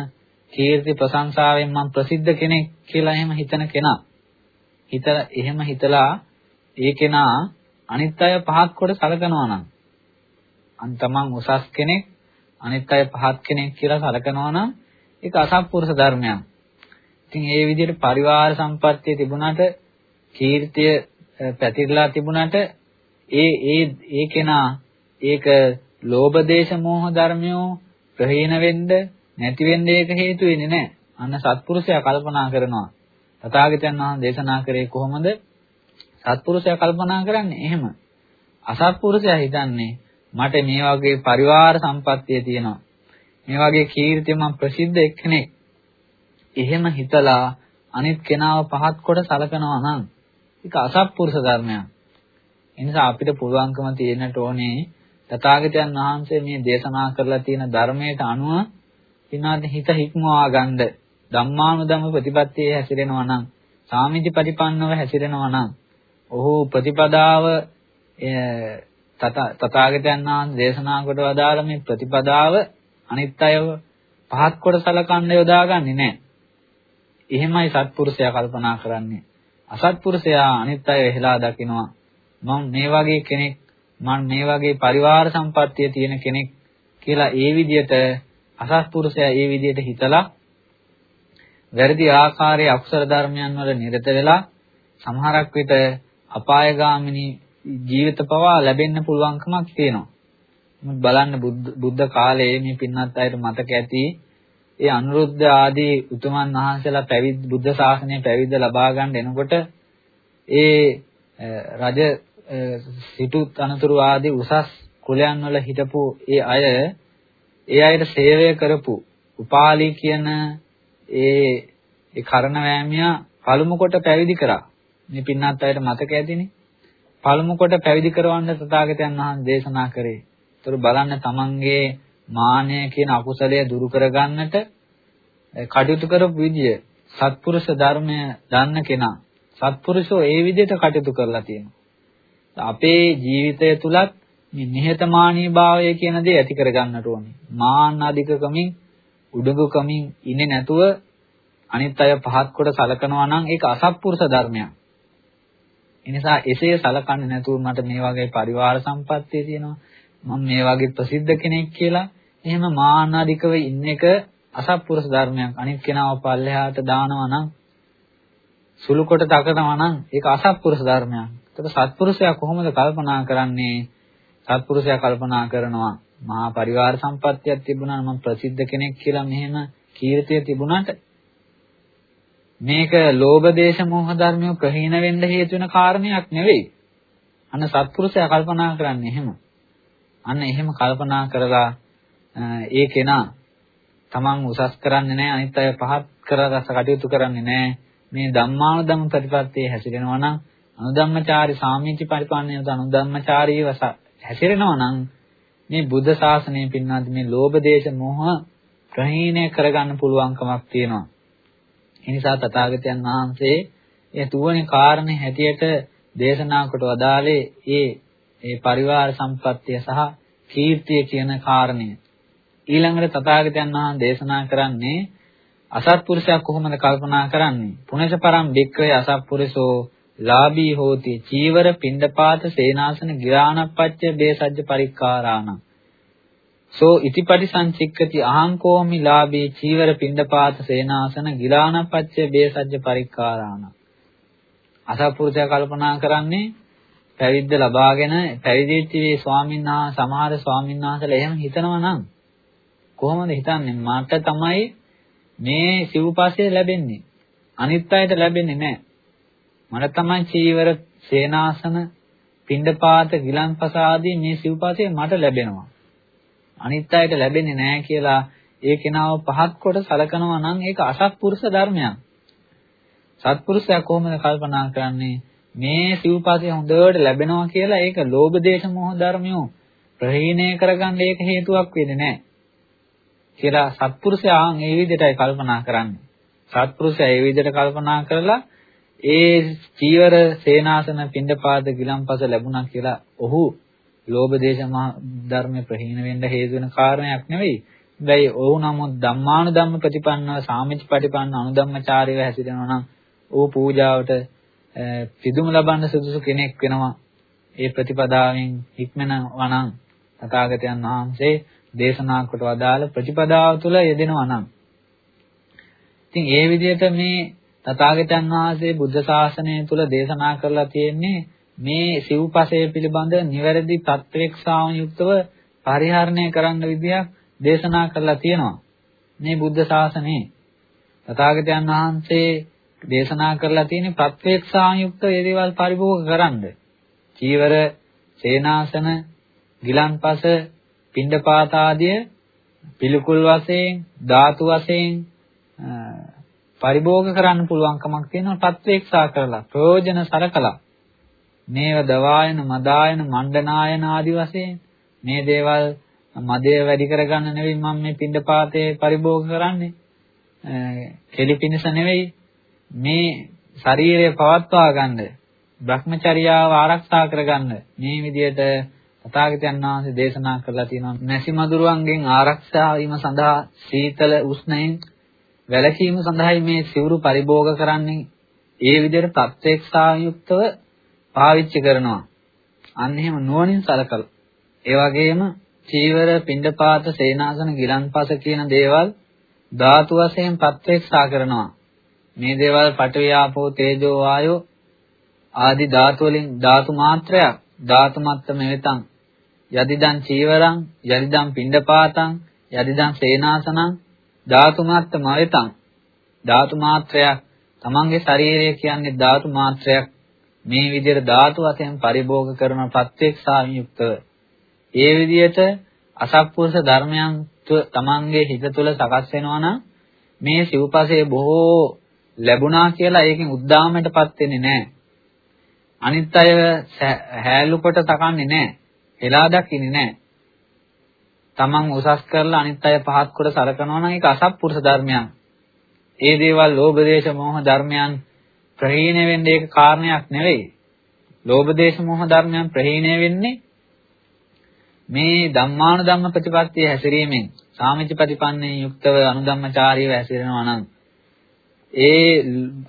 කීර්ති ප්‍රශංසාවෙන් මම ප්‍රසිද්ධ කෙනෙක් කියලා එහෙම හිතන කෙනා හිත එහෙම හිතලා ඒ කෙනා අනිත් අය පහත් කොට සලකනවා නම් අන් තමන් උසස් කෙනෙක් අනිත් අය පහත් කෙනෙක් කියලා සලකනවා නම් ඒක අසත්පුරුෂ ධර්මයක්. ඉතින් ඒ විදිහට පරිවාර සම්පත්තිය තිබුණාට කීර්තිය පැතිරලා තිබුණාට ඒ ඒ ඒ කෙනා ඒක ලෝභ දේශ මොහ ධර්මයෝ ප්‍රහීන වෙන්න නැති වෙන්න ඒක හේතු වෙන්නේ නැහැ. අන්න සත්පුරුෂයා කල්පනා කරනවා. තථාගතයන් වහන්සේ දේශනා කරේ කොහොමද? සත්පුරුෂයා කල්පනා කරන්නේ එහෙම. අසත්පුරුෂයා හිතන්නේ මට මේ වගේ පරිවාර සම්පත්තිය තියෙනවා. මේ වගේ කීර්තිය මම ප්‍රසිද්ධ එක්කෙනෙක්. එහෙම හිතලා අනිත් කෙනාව පහත් කොට සලකනවා නම් ඒක අසත්පුරුෂ ධර්මයක්. ඒ නිසා අපිට පුළුවන්කම තියෙන්නට ඕනේ තථාගතයන් වහන්සේ මේ දේශනා කරලා තියෙන ධර්මයට අනුව පින්වත් හිත හික්මවා ගන්න ධම්මානුධම්ම ප්‍රතිපත්තියේ හැසිරෙනවා නම් සාමිති පරිපන්නව හැසිරෙනවා නම් ඔහු ප්‍රතිපදාව තථාගතයන් වහන්සේ දේශනා කොට වදාළ මේ ප්‍රතිපදාව අනිත් අයව පහත් කොට සලකන්න යොදාගන්නේ නැහැ. එහෙමයි සත්පුරුෂයා කල්පනා කරන්නේ. අසත්පුරුෂයා අනිත් අය වෙහලා දකිනවා. මම මේ වගේ කෙනෙක් මම මේ වගේ පරිවාර සම්පත්තිය තියෙන කෙනෙක් කියලා ඒ විදිහට අසත්පුරුෂයා ඒ විදිහට හිතලා වැරදි ආකාරයේ අකුසල ධර්මයන් වල නිරත වෙලා සමහරක් විට අපායගාමිනී ජීවිත පවා ලැබෙන්න පුළුවන්කමක් තියෙනවා. බලන්න බුද්ධ කාලයේ මේ පින්නත් අයට මතක ඇති ඒ අනුරුද්ධ ආදී උතුමන් වහන්සේලා පැවිදි බුද්ධ ශාසනය පැවිද්ද ලබා ගන්න එනකොට ඒ රජ සිටු තනතුරු ආදී උසස් කුලයන් වල හිටපු ඒ අය ඒ අයට සේවය කරපු උපාලි කියන ඒ ඒ කරන වෑමියා පළමු කොට පැවිදි කරා. මේ පින්නත් අයට මතක ඇතිනේ. පළමු කොට පැවිදි කරවන්න තථාගතයන් වහන්සේ දේශනා කරේ. ඒතර බලන්න තමන්ගේ මානය කියන අකුසලය දුරු කරගන්නට කටයුතු කරපු විදිය සත්පුරුෂ ධර්මය දන්න කෙනා සත්පුරුෂෝ ඒ විදිහට කටයුතු කරලා තියෙනවා. අපේ ජීවිතය තුලත් මේ නිහතමානී භාවය කියන දේ ඇති කරගන්නට ඕනේ. මාන්න අධිකකමින් උඩඟුකමින් ඉන්නේ නැතුව අනිත් අය පහත් කොට සලකනවා නම් ඒක අසත්පුරුෂ ධර්මයක්. එනිසා එසේ සලකන්නේ නැතුව මට මේ වගේ පරිවාර සම්පත්තිය තියෙනවා. මම මේ වගේ ප්‍රසිද්ධ කෙනෙක් කියලා එහෙම මානාධිකව ඉන්න එක අසත්පුරුෂ ධර්මයක්. අනිත් කෙනාව පල්ලෙහාට දානවා නම් සුළු කොට දකනවා නම් ඒක අසත්පුරුෂ ධර්මයක්. ඒක සත්පුරුෂයා කොහොමද කල්පනා කරන්නේ? සත්පුරුෂයා කල්පනා කරනවා මහා පරිවාර සම්පත්තියක් තිබුණා මම ප්‍රසිද්ධ කෙනෙක් කියලා මෙහෙම කීර්තිය තිබුණාට මේක ලෝභ දේශ මොහ ධර්මිය ප්‍රහීන වෙන්න හේතු වෙන කාරණයක් නෙවෙයි. අන්න සත්පුරුෂයා කල්පනා කරන්නේ එහෙම. අන්න එහෙම කල්පනා කරලා ඒ කෙනා තමන් උසස් කරන්නේ නැහැ අනිත් අය පහත් කරලා කටයුතු කරන්නේ නැහැ. මේ ධම්මානුධම්ම ප්‍රතිපත්තියේ හැසිරෙනවා නම් අනුධම්මචාරී සාමීචි පරිපන්නයත අනුධම්මචාරීව හැසිරෙනවා නම් මේ බුද්ධ ශාසනය පින්නත් මේ ලෝභ දේශ මොහ ප්‍රහීණය කරගන්න පුළුවන්කමක් තියෙනවා. ඒ නිසා තථාගතයන් වහන්සේ ඒ තුවනේ කාරණේ හැටියට දේශනා කොට වදාළේ ඒ ඒ පරිවාර සම්පත්තිය සහ කීර්තිය කියන කාරණය. ඊළඟට තථාගතයන් වහන්සේ දේශනා කරන්නේ අසත්පුරුෂයා කොහොමද කල්පනා කරන්නේ? පුනේස පරම් බික්කවේ අසත්පුරුෂෝ ලාභී හෝති. චීවර පිණ්ඩපාත සේනාසන ගිරාණපච්ච බේසජ්ජ පරික්කාරාණ. සෝ ඉතිපටි සංචික්කති අහංකෝමි ලාභී චීවර පිණ්ඩපාත සේනාසන ගිරාණපච්ච බේසජ්ජ පරික්කාරාණ. අසත්පුරුෂයා කල්පනා කරන්නේ පැවිද්ද ලබාගෙන පැවිදිච්ච මේ ස්වාමීන් වහන්සේ සමහර ස්වාමීන් වහන්සේලා එහෙම හිතනවා නම් කොහොමද හිතන්නේ? මට තමයි මේ සිව්පස්සේ ලැබෙන්නේ. අනිත් අයට ලැබෙන්නේ නැහැ. මට තමයි චීවර, සේනාසන, පිණ්ඩපාත, ගිලන්පස ආදී මේ සිව්පස්සේ මට ලැබෙනවා. අනිත් අයට ලැබෙන්නේ නැහැ කියලා ඒ කෙනාව පහත් කොට සලකනවා නම් ඒක අසත්පුරුෂ ධර්මයක්. සත්පුරුෂයා කොහොමද කල්පනා කරන්නේ මේ සිව්පස්සේ හොඳට ලැබෙනවා කියලා ඒක ලෝභ දේශ මොහ ධර්මියෝ ප්‍රහීණය කරගන්න ඒක හේතුවක් වෙන්නේ නැහැ. කියලා සත්පුරුෂයා ඒ විදිහටයි කල්පනා කරන්නේ. සත්පුරුෂයා ඒ විදිහට කල්පනා කරලා ඒ චීවර සේනාසන පින්ඩපාත ගිලම්පස ලැබුණා කියලා ඔහු ලෝභ දේශ ධර්ම ප්‍රහීන වෙන්න හේතු වෙන කාරණයක් නෙවෙයි. හැබැයි ඔහු නමුත් ධම්මානුධම්ම ප්‍රතිපන්නව සාමිච්ච ප්‍රතිපන්න අනුධම්මචාරීව හැසිරෙනවා නම් ඔහු පූජාවට පිදුම ලබන්න සුදුසු කෙනෙක් වෙනවා. ඒ ප්‍රතිපදාවෙන් හික්මනවා නම් තථාගතයන් වහන්සේ දේශනා කොට වදාළ ප්‍රතිපදාව තුළ යෙදෙනවා නම් ඉතින් ඒ විදිහට මේ තථාගතයන් වහන්සේ බුද්ධ ශාසනය තුළ දේශනා කරලා තියෙන්නේ මේ සිව්පසය පිළිබඳ නිවැරදි තත්වේක්ෂාවන් යුක්තව පරිහරණය කරන්න විදියක් දේශනා කරලා තියෙනවා. මේ බුද්ධ ශාසනයේ තථාගතයන් වහන්සේ දේශනා කරලා තියෙන ප්‍රත්‍යක්ෂාන් යුක්ත ඒ දේවල් පරිභෝග කරන්න. චීවර, සේනාසන, ගිලන්පස, පිණ්ඩපාත ආදිය පිළිකුල් වශයෙන්, ධාතු වශයෙන් පරිභෝග කරන්න පුළුවන්කමක් තියෙනවා ප්‍රත්‍යක්ෂා කරලා ප්‍රයෝජන සරකලා මේව දවායන මදායන මණ්ඩනායන ආදි වශයෙන් මේ දේවල් මදය වැඩි කරගන්න නෙවෙයි මම මේ පින්ඩපාතේ පරිභෝග කරන්නේ. කෙලි පිණිස නෙවෙයි. මේ ශරීරය පවත්වා ගන්න භ්‍රමචර්යාව ආරක්ෂා කරගන්න මේ විදිහට තථාගතයන් වහන්සේ දේශනා කරලා තියෙනවා. නැසි මදුරුවන්ගෙන් ආරක්ෂා වීම සඳහා සීතල උෂ්ණයෙන් වැළකීම සඳහායි මේ සිවුරු පරිභෝග කරන්නේ. ඒ විදිහට ප්‍රත්‍යක්ෂායුක්තව පාවිච්චි කරනවා. අන්න එහෙම නුවණින් සලකලා. ඒ වගේම චීවර පිණ්ඩපාත සේනාසන ගිලන්පස කියන දේවල් ධාතු වශයෙන් ප්‍රත්‍යක්ෂා කරනවා. මේ දේවල් පඨවි ආපෝ තේජෝ වායෝ ආදි ධාතු වලින් ධාතු මාත්‍රයක්. ධාතු මත්තම වෙතං යදිදං චීවරං යදිදං පිණ්ඩපාතං යදිදං සේනාසනං ධාතු මාත්‍රම වෙතං ධාතු මාත්‍රයක් තමන්ගේ ශරීරය කියන්නේ ධාතු මාත්‍රයක් මේ විදිහට ධාතු වශයෙන් පරිභෝග කරන ප්‍රත්‍යක්ෂාවෙන් යුක්තව ඒ විදිහට අසත්පුරුෂ ධර්මයන් තමන්ගේ හිත තුළ සකස් වෙනවා නම් මේ සිව්පසේ බොහෝ ලැබුණා කියලා ඒකෙන් උද්දාමයටපත් වෙන්නේ නැහැ. අනිත් අය හැලු කොට තකන්නේ නැහැ. එලා දකින්නේ නැහැ. තමන් උසස් කරලා අනිත් අය පහත් කොට සලකනවා නම් ඒක අසත්පුරුෂ ධර්මයක්. ඒ දේවල් ලෝභ දේශ මොහ ධර්මයන් ප්‍රහීණය වෙන්නේ ඒක කාරණයක් නෙවෙයි. ලෝභ දේශ මොහ ධර්මයන් ප්‍රහීණය වෙන්නේ මේ ධම්මාන ධම්ම ප්‍රතිපත්තිය හැසිරීමෙන් සාමිච්ච ප්‍රතිපන්නයෙන් යුක්තව අනුධම්මචාරීව හැසිරෙනවා නම් ඒ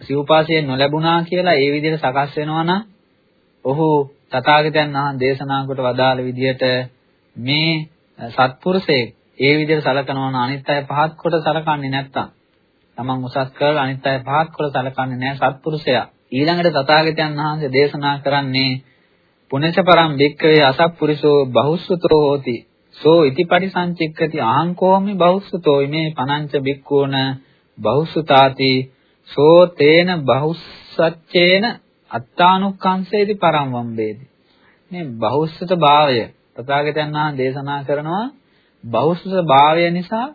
සිව්පාසය නොලැබුණා කියලා ඒ විදිහට සකස් වෙනවා නම් ඔහු තථාගතයන් වහන්සේ දේශනා කොට වදාළ විදිහට මේ සත්පුරුෂයෙක් ඒ විදිහට සලකනවා නම් අනිත් අය පහත් කොට සලකන්නේ නැත්තම් තමන් උසස් කරලා අනිත් අය පහත් කොට සලකන්නේ නැහැ සත්පුරුෂයා. ඊළඟට තථාගතයන් වහන්සේ දේශනා කරන්නේ පුනච පරම් බික්කවේ අසත්පුරුෂෝ බහුස්සතෝ හෝති. සෝ ඉතිපටි සංචික්කති ආංකෝමි බහුස්සතෝ මේ පනංච බික්කෝන බහුස්සතාති සෝ තේන බහුස්සච්චේන අත්තානුක්ඛංසේති පරම් වම්බේති මේ බහුස්සත භාවය තථාගතයන් වහන්සේ දේශනා කරනවා බහුස්සත භාවය නිසා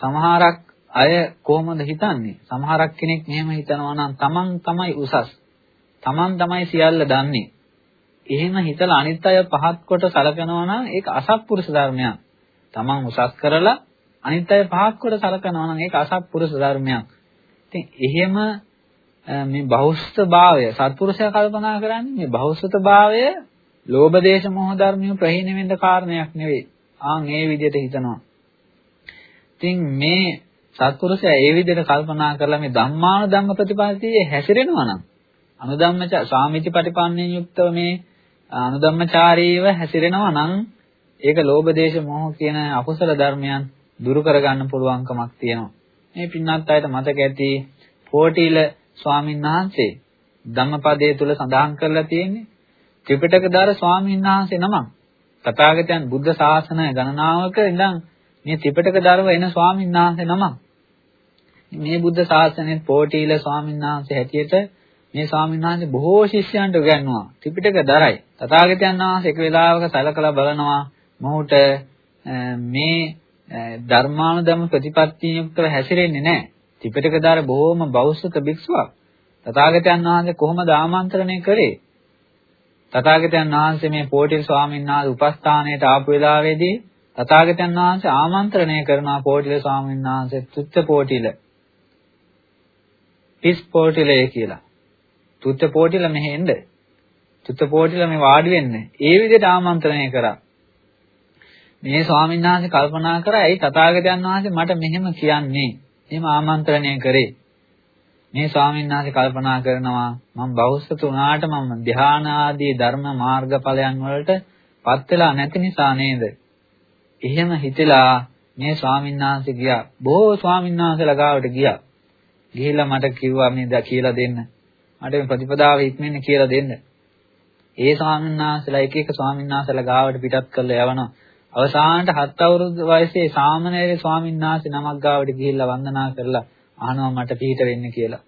සමහරක් අය කොහොමද හිතන්නේ සමහරක් කෙනෙක් මෙහෙම හිතනවා නම් තමන් තමයි උසස් තමන් තමයි සියල්ල දන්නේ එහෙම හිතලා අනිත් අය පහත් කොට සලකනවා නම් ඒක අසත්පුරුෂ ධර්මයක්. Taman උසස් කරලා අනිත් අය පහත් කොට සලකනවා නම් ඒක අසත්පුරුෂ ධර්මයක්. ඉතින් එහෙම මේ බෞද්ධභාවය සත්පුරුෂයා කල්පනා කරන්නේ මේ බෞද්ධභාවය ලෝභ දේශ මොහ ධර්මිය ප්‍රහීන වෙන්න කාරණයක් නෙවෙයි. ආන් ඒ විදිහට හිතනවා. ඉතින් මේ සත්පුරුෂයා ඒ විදිහට කල්පනා කරලා මේ ධම්මාන ධම්ම ප්‍රතිපදියේ හැසිරෙනවා නම් අනුධම්මච සාමිච්ච පටිපන්නයෙන් යුක්තව මේ අනුධම්මචාරීව හැසිරෙනවා නම් ඒක ලෝභ දේශ මොහ කියන අකුසල ධර්මයන් දුරු කරගන්න පුළුවන්කමක් තියෙනවා. මේ පින්නත් අයට මතක ඇති පෝටිල ස්වාමීන් වහන්සේ ධම්මපදයේ තුල සඳහන් කරලා තියෙන්නේ ත්‍රිපිටකදාර ස්වාමීන් වහන්සේ නමක්. තථාගතයන් බුද්ධ ශාසනය ගණනාවක ඉඳන් මේ ත්‍රිපිටකදාරව එන ස්වාමීන් වහන්සේ නමක්. මේ බුද්ධ ශාසනයේ පෝටිල ස්වාමීන් වහන්සේ හැටියට මේ ස්වාමීන් වහන්සේ බොහෝ ශිෂ්‍යයන්ට උගන්වුවා. ත්‍රිපිටක දරයි. තථාගතයන් වහන්සේ එක වේලාවක සැලකලා බලනවා මොහුට මේ ධර්මානුධම ප්‍රතිපත්තිය යුක්තව හැසිරෙන්නේ නැහැ. ත්‍රිපිටකදාර බොහෝම බෞද්ධ භික්ෂුවක්. තථාගතයන් වහන්සේ කොහොමද ආමන්ත්‍රණය කරේ? තථාගතයන් වහන්සේ මේ පෝටිල් ස්වාමීන් වහන්සේ උපස්ථානයට ආපු වෙලාවේදී තථාගතයන් වහන්සේ ආමන්ත්‍රණය කරනවා පෝටිල ස්වාමීන් වහන්සේ තුත්ත පෝටිල පිස් පෝටිලය කියලා. තුත්ත පොටිල මෙහෙ එන්න. තුත්ත පොටිල මේ වාඩි වෙන්න. ඒ විදිහට ආමන්ත්‍රණය කරා. මේ ස්වාමීන් වහන්සේ කල්පනා කරා ඇයි තථාගතයන් වහන්සේ මට මෙහෙම කියන්නේ? එහෙම ආමන්ත්‍රණය කරේ. මේ ස්වාමීන් වහන්සේ කල්පනා කරනවා මම බෞද්ධ තුනාට මම ධ්‍යාන ආදී ධර්ම මාර්ගඵලයන් වලට පත් වෙලා නැති නිසා නේද? එහෙම හිතලා මේ ස්වාමීන් වහන්සේ ගියා. බොහෝ ස්වාමීන් වහන්සේලා ගාවට ගියා. ගිහිල්ලා මට කිව්වා මේ දා කියලා දෙන්න. මට මේ ප්‍රතිපදාව ඉක්මනින් කියලා දෙන්න. ඒ ස්වාමීන් වහන්සේලා එක එක ස්වාමීන් වහන්සේලා ගාවට පිටත් කරලා යවනවා. අවසානට හත් අවුරුදු වයසේ සාමණේර ස්වාමීන් වහන්සේ නමක් ගාවට ගිහිල්ලා වන්දනා කරලා අහනවා මට පිට වෙන්න කියලා.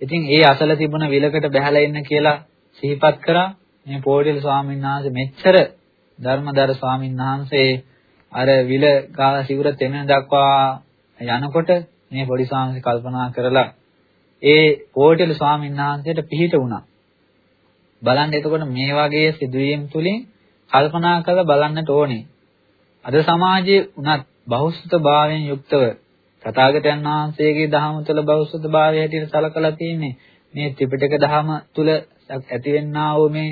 ඉතින් ඒ අසල තිබුණ විලකට බැහැලා ඉන්න කියලා සිහිපත් කරා මේ පොඩිල් ස්වාමීන් වහන්සේ මෙච්චර ධර්මදර ස්වාමීන් වහන්සේ අර විල ගාල සිවුර තෙමෙන දක්වා යනකොට මේ පොඩි ස්වාමීන් කල්පනා කරලා ඒ පොඩිල් ස්වාමීන් වහන්සේට පිහිට වුණා. බලන්න එතකොට මේ වගේ සිදුවීම් තුලින් කල්පනා කරලා බලන්නට ඕනේ. අද සමාජයේ උනත් බහුසුත භාවයෙන් යුක්තව තථාගතයන් වහන්සේගේ දහම තුළ බෞද්ධ භාවය හැටියට සලකලා තියෙන්නේ මේ ත්‍රිපිටක දහම තුළ ඇතිවෙන්නා වූ මේ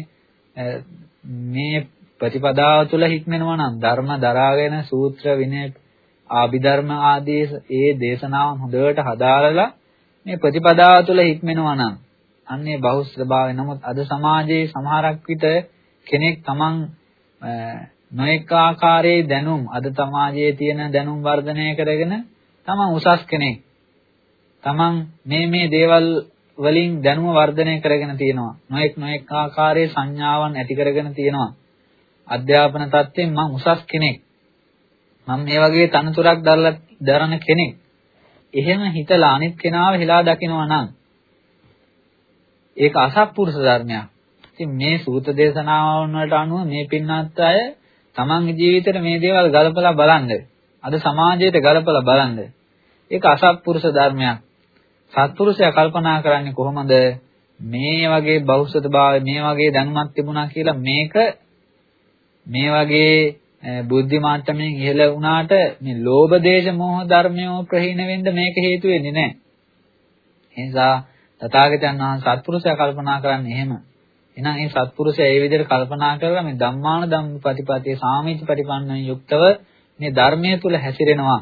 මේ ප්‍රතිපදාව තුළ හික්මෙනවා නම් ධර්ම දරාගෙන සූත්‍ර විනය ආභිධර්ම ආදී ඒ දේශනාවන් හොඳට හදාරලා මේ ප්‍රතිපදාව තුළ හික්මෙනවා නම් අන්නේ බෞද්ධ භාවය. නමුත් අද සමාජයේ සමහරක් විට කෙනෙක් තමන් නොඑක ආකාරයේ දැනුම් අද සමාජයේ තියෙන දැනුම් වර්ධනය කරගෙන තමන් උසස් කෙනෙක්. තමන් මේ මේ දේවල් වලින් දැනුම වර්ධනය කරගෙන තියෙනවා. නොඑක් නොඑක් ආකාරයේ සංඥාවන් ඇති කරගෙන තියෙනවා. අධ්‍යාපන තත්ත්වයෙන් මම උසස් කෙනෙක්. මම මේ වගේ තනතුරක් දරන කෙනෙක්. එහෙම හිතලා අනිත් කෙනාව හිලා දකිනවා නම් ඒක අසත්පුරුෂ ධර්මයක්. ඉතින් මේ සූත දේශනාවන් වලට අනුව මේ පින්නත් අය තමන්ගේ ජීවිතේට මේ දේවල් ගලපලා බලන්න. අද සමාජයට ගලපලා බලන්න. ඒක අසත්පුරුෂ ධර්මයක්. සත්පුරුෂයා කල්පනා කරන්නේ කොහොමද? මේ වගේ බෞද්ධතාවය මේ වගේ දැනුමක් තිබුණා කියලා මේක මේ වගේ බුද්ධි මාත්‍රමෙන් ඉහළ වුණාට මේ ලෝභ දේශ මොහ ධර්මයෝ ප්‍රහීන වෙන්න මේක හේතු වෙන්නේ නැහැ. ඒ නිසා තථාගතයන් වහන්සේ සත්පුරුෂයා කල්පනා කරන්නේ එහෙම. එහෙනම් මේ සත්පුරුෂයා ඒ විදිහට කල්පනා කරලා මේ ධම්මාන ධම්ම ප්‍රතිපතිය සාමිච්ච ප්‍රතිපන්නයෙන් යුක්තව මේ ධර්මයේ තුල හැසිරෙනවා.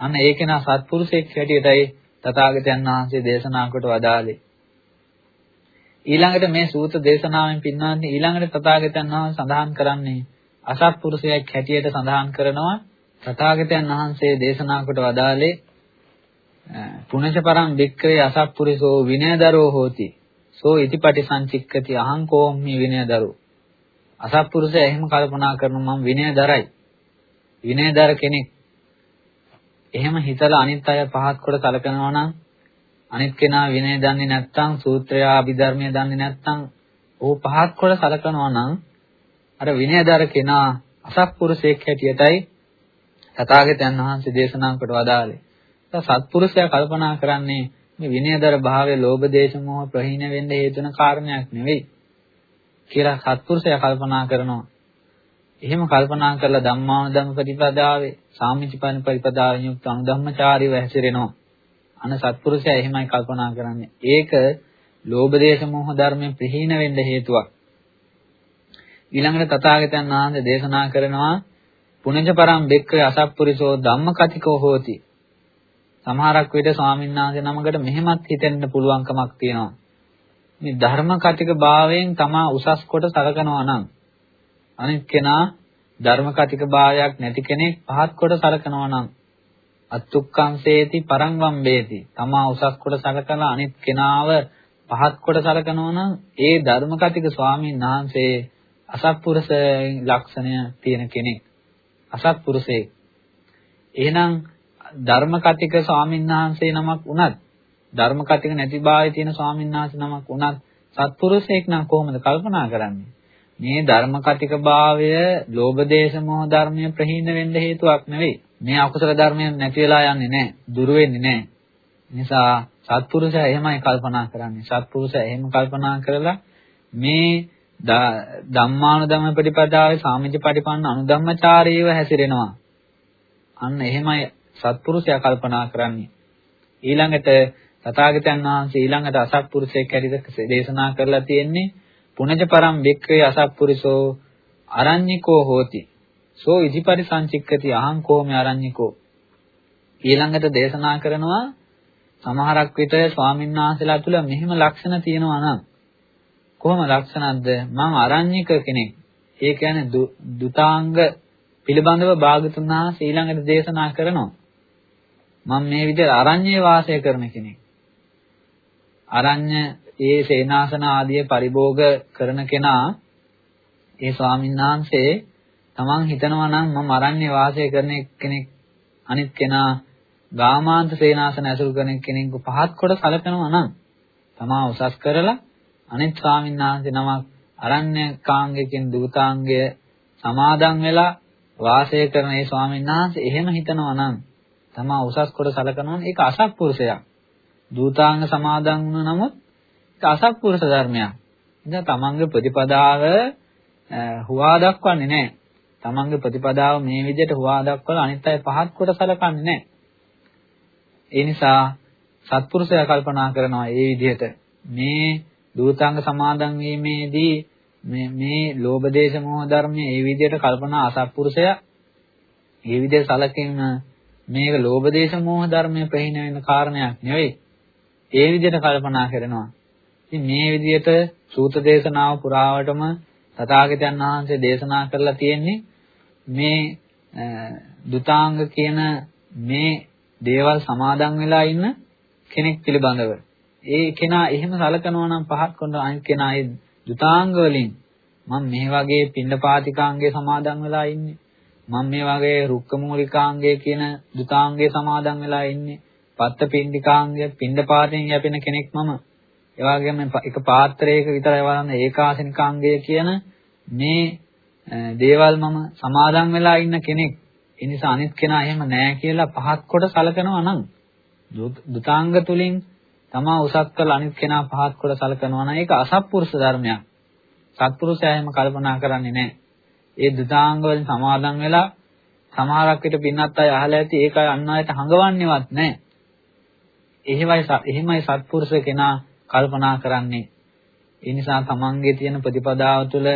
අන්න ඒකේ නා සත්පුරුෂෙක් හැටියටයි තථාගතයන් වහන්සේ දේශනා කොට වදාළේ. ඊළඟට මේ සූත්‍ර දේශනාවෙන් පින්නාන්නේ ඊළඟට තථාගතයන් වහන්සේ සඳහන් කරන්නේ අසත්පුරුෂයෙක් හැටියට සඳහන් කරනවා තථාගතයන් වහන්සේ දේශනා කොට වදාළේ පුනච පරම් වික්‍රේ අසත්පුරිසෝ විනයදරෝ හෝති සෝ ඉතිපටි සංචික්කති අහං කෝම්මි විනයදරෝ අසත්පුරුෂය එහෙම කල්පනා කරන මම විනයදරයි විනයදර කෙනෙක් එහෙම හිතලා අනිත් අය පහත් කොට කලකනවා නම් අනිත් කෙනා විනය දන්නේ නැත්නම් සූත්‍රය අභිධර්මය දන්නේ නැත්නම් ਉਹ පහත් කොට සලකනවා නම් අර විනයදර කෙනා අසත්පුරුෂයෙක් හැටියටයි තථාගතයන් වහන්සේ දේශනා කොට වදාළේ. සත්පුරුෂයා කල්පනා කරන්නේ මේ විනයදර භාවයේ ලෝභ දේශ මොහ ප්‍රහීන වෙන්න හේතු වෙන කාරණයක් නෙවෙයි කියලා සත්පුරුෂයා කල්පනා කරනවා. එහෙම කල්පනා කරලා ධම්මානුධම්ම ප්‍රතිපදාවේ සාමිච්චපන ප්‍රතිපදාවෙන් යුක්ත අනුධම්මචාරීව හැසිරෙනවා. අන සත්පුරුෂයා එහෙමයි කල්පනා කරන්නේ. ඒක ලෝභ දේශ මොහ ධර්මයෙන් ප්‍රහීන වෙන්න හේතුවක්. ඊළඟට තථාගතයන් වහන්සේ දේශනා කරනවා පුණජ පරම් බෙක්කේ අසත්පුරිසෝ ධම්මකතිකෝ හෝති. සමහරක් විට ස්වාමීන් වහන්සේ නමකට මෙහෙමත් හිතෙන්න පුළුවන්කමක් තියෙනවා. මේ ධර්ම කතික භාවයෙන් තමා උසස් කොට සලකනවා නම් අනිත් කෙනා ධර්ම කතික භාවයක් නැති කෙනෙක් පහත් කොට සලකනවා නම් අත්තුක්කංසේති පරං වම්බේති තමා උසස් කොට සලකලා අනිත් කෙනාව පහත් කොට සලකනවා නම් ඒ ධර්ම කතික ස්වාමීන් වහන්සේ අසත්පුරුෂ ලක්ෂණය තියෙන කෙනෙක්. අසත්පුරුෂයෙක් එහෙනම් ධර්ම කතික ස්වාමීන් වහන්සේ නමක් වුණත් ධර්ම කතික නැති භාවයේ තියෙන ස්වාමීන් වහන්සේ නමක් වුණත් සත්පුරුෂයෙක් නම් කොහොමද කල්පනා කරන්නේ? මේ ධර්ම කතික භාවය ලෝභ දේශ මොහ ධර්මය ප්‍රහීන වෙන්න හේතුවක් නෙවෙයි. මේ අකුසල ධර්මයන් නැති වෙලා යන්නේ නැහැ. දුර වෙන්නේ නැහැ. නිසා සත්පුරුෂයා එහෙමයි කල්පනා කරන්නේ. සත්පුරුෂයා එහෙම කල්පනා කරලා මේ ධම්මානුධම්ම ප්‍රතිපදාවේ සාමිච්ච පටිපන්න අනුධම්මචාරීව හැසිරෙනවා. අන්න එහෙමයි සත්පුරුෂයා කල්පනා කරන්නේ. ඊළඟට තථාගතයන් වහන්සේ ඊළඟට අසත්පුරුෂයෙක් හැටියට දේශනා කරලා තියෙන්නේ පුනජ පරම් බික්කේ අසත්පුරුෂෝ අරඤ්ඤිකෝ හෝති. සෝ ඉදිපරි සංචික්කති අහං කෝමේ අරඤ්ඤිකෝ. ඊළඟට දේශනා කරනවා සමහරක් විට ස්වාමීන් වහන්සේලා තුල මෙහෙම ලක්ෂණ තියෙනවා නම් කොහොම ලක්ෂණක්ද? මං අරඤ්ඤික කෙනෙක්. ඒ කියන්නේ දුතාංග පිළිබඳව භාගතුන් වහන්සේ ඊළඟට දේශනා කරනවා. මම මේ විදිහට අරඤ්ඤේ වාසය කරන කෙනෙක්. අරඤ්‍ය ඒ සේනාසන ආදිය පරිභෝග කරන කෙනා ඒ ස්වාමීන් වහන්සේ තමන් හිතනවා නම් මම අරඤ්‍ය වාසය කරන කෙනෙක් අනිත් කෙනා ගාමාන්ත සේනාසන ඇසුරු කරන කෙනෙක්ව පහත් කොට සැලකනවා නම් තමා උසස් කරලා අනිත් ස්වාමීන් වහන්සේ නමක් අරණ්‍ය කාංගයකින් දූතාංගය සමාදන් වෙලා වාසය කරන ඒ ස්වාමීන් වහන්සේ එහෙම හිතනවා නම් තමා උසස් කොට සැලකනවා ඒක අසත්පුරුෂයක්. දූතාංග සමාදන් වුණ නමුත් ඒක අසත්පුරුෂ ධර්මයක්. ඉතින් තමන්ගේ ප්‍රතිපදාව හුවා දක්වන්නේ නැහැ. තමන්ගේ ප්‍රතිපදාව මේ විදිහට හුවා දක්වලා අනිත් අය පහත් කොට සැලකන්නේ නැහැ. ඒ නිසා සත්පුරුෂයා කල්පනා කරනවා ඒ විදිහට මේ දූතාංග සමාදන් වීමේදී මේ මේ ලෝභ දේශ මොහ ධර්මයේ ඒ විදිහට කල්පනා අසත්පුරුෂයා ඒ විදිහට සැලකෙන මේක ලෝභ දේශ මොහ ධර්මයේ ප්‍රහීන වෙන කාරණයක් නෙවෙයි. ඒ විදිහට කල්පනා කරනවා. ඉතින් මේ විදිහට සූත දේශනාව පුරාවටම තථාගතයන් වහන්සේ දේශනා කරලා තියෙන්නේ මේ දුතාංග කියන මේ දේවල් සමාදන් වෙලා ඉන්න කෙනෙක් පිළිබඳව. ඒ කෙනා එහෙම සලකනවා නම් පහත් කරන අනිත් කෙනා ඒ දුතාංග වලින් මම මේ වගේ පින්නපාතිකාංගයේ සමාදන් වෙලා ඉන්නේ. මම මේ වගේ රුක්ක මූලිකාංගය කියන දුතාංගයේ සමාදන් වෙලා ඉන්නේ. පත්ත පින්ඩිකාංගය පින්ඩපාතෙන් යැපෙන කෙනෙක් මම. ඒ වගේම එක පාත්‍රයක විතරයි වළඳ ඒකාසනිකාංගය කියන මේ දේවල් මම සමාදන් වෙලා ඉන්න කෙනෙක්. ඒ නිසා අනිත් කෙනා එහෙම නෑ කියලා පහත් කොට සලකනවා නම් දුතාංග තුලින් තමා උසස් කළ අනිත් කෙනා පහත් කොට සලකනවා නම් ඒක අසත්පුරුෂ ධර්මයක්. සත්පුරුෂයා එහෙම කල්පනා කරන්නේ නෑ. ඒ දුතාංග වලින් සමාදන් වෙලා සමහරක් විට පින්නත් අය අහලා ඇති ඒක අන් අයට හඟවන්නේවත් නෑ. එහෙමයි එහෙමයි සත්පුරුෂ කෙනා කල්පනා කරන්නේ. ඒ නිසා තමන්ගේ තියෙන ප්‍රතිපදාව තුළ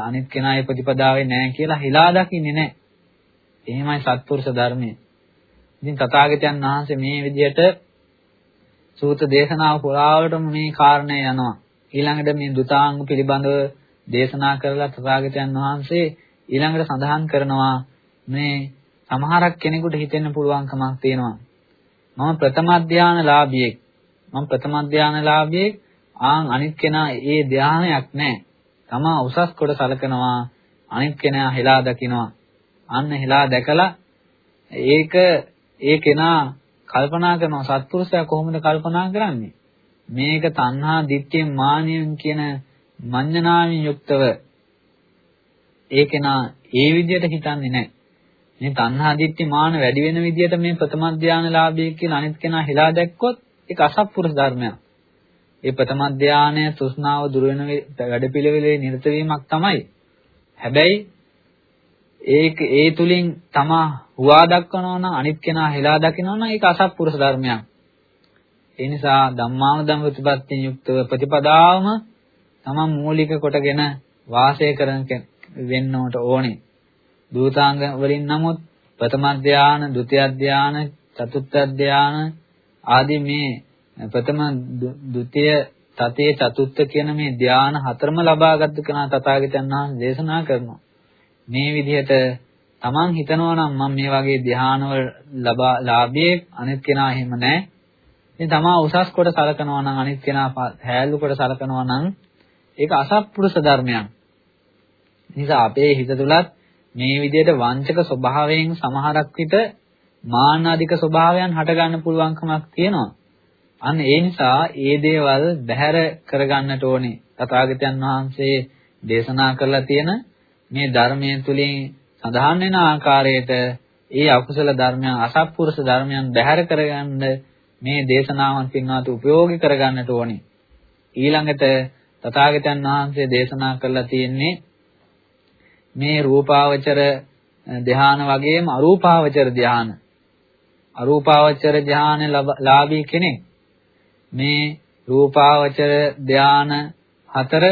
අනිත් කෙනා ඒ ප්‍රතිපදාවේ නැහැ කියලා හිලා දකින්නේ නැහැ. එහෙමයි සත්පුරුෂ ධර්මය. ඉතින් තථාගතයන් වහන්සේ මේ විදිහට සූත දේශනාව පුරාවටම මේ කාරණේ යනවා. ඊළඟට මේ දුතාංග පිළිබඳව දේශනා කරලා තථාගතයන් වහන්සේ ඊළඟට සඳහන් කරනවා මේ සමහරක් කෙනෙකුට හිතෙන්න පුළුවන්කමක් තියෙනවා. මම ප්‍රථම ධානලාභියෙක්. මම ප්‍රථම ධානලාභියෙක්. ආන් අනිත් කෙනා ඒ ධානයක් නැහැ. තමා උසස් කොට සලකනවා. අනිත් කෙනා හෙලා දකිනවා. අන්න හෙලා දැකලා ඒක ඒ කෙනා කල්පනා කරනවා සත්පුරුෂයා කොහොමද කල්පනා කරන්නේ? මේක තණ්හා දිට්ඨිය මානියෙන් කියන මඤ්ඤණාවෙන් යුක්තව ඒ කෙනා ඒ විදිහට හිතන්නේ නැහැ. මේ තණ්හා දිට්ඨි මාන වැඩි වෙන විදිහට මේ ප්‍රථම ධානලාභී කියන අනිත් කෙනා හෙලා දැක්කොත් ඒක අසත්පුරුෂ ධර්මයක්. ඒ ප්‍රථම ධානය තෘෂ්ණාව දුර වෙන වැඩපිළිවෙලේ නිරත වීමක් තමයි. හැබැයි ඒක ඒ තුලින් තමා හුවා දක්වනවා නම් අනිත් කෙනා හෙලා දකිනවා නම් ඒක අසත්පුරුෂ ධර්මයක්. ඒ නිසා ධම්මානුධම්ම ප්‍රතිපත්තියෙන් යුක්තව ප්‍රතිපදාවම තමන් මූලික කොටගෙන වාසය කරන වෙන්නට ඕනේ. දූතාංග වලින් නමුත් ප්‍රථම ධානය, ဒုတိ ය ධානය, චතුර්ථ ධානය ආදී මේ ප්‍රථම ဒုတိ ය තතේ චතුත්ථ කියන මේ ධාන හතරම ලබාගත් කෙනා තථාගතයන් වහන්සේ දේශනා කරනවා. මේ විදිහට Taman හිතනවා නම් මම මේ වගේ ධානවල ලබා ලාභයේ අනිත් කෙනා එහෙම නැහැ. ඉතින් තමා උසස් කොට සලකනවා නම් අනිත් කෙනා හැලු කොට සලකනවා නම් ඒක අසත්පුරුෂ ධර්මයක්. නිසා අපේ හිත තුලත් මේ විදිහට වංචක ස්වභාවයෙන් සමහරක් විට මානාධික ස්වභාවයන් හට ගන්න පුළුවන්කමක් තියෙනවා. අන්න ඒ නිසා ඒ දේවල් බැහැර කරගන්නට ඕනේ. තථාගතයන් වහන්සේ දේශනා කරලා තියෙන මේ ධර්මයේ තුලින් සඳහන් වෙන ආකාරයට ඒ අකුසල ධර්මයන් අසත්පුරුෂ ධර්මයන් බැහැර කරගන්න මේ දේශනාවන් පින්වත් උපයෝගී කරගන්නට ඕනේ. ඊළඟට තථාගතයන් වහන්සේ දේශනා කරලා තියෙන්නේ මේ රූපාවචර ධ්‍යාන වගේම අරූපාවචර ධ්‍යාන. අරූපාවචර ධ්‍යාන ලාභී කෙනෙක් මේ රූපාවචර ධාන හතර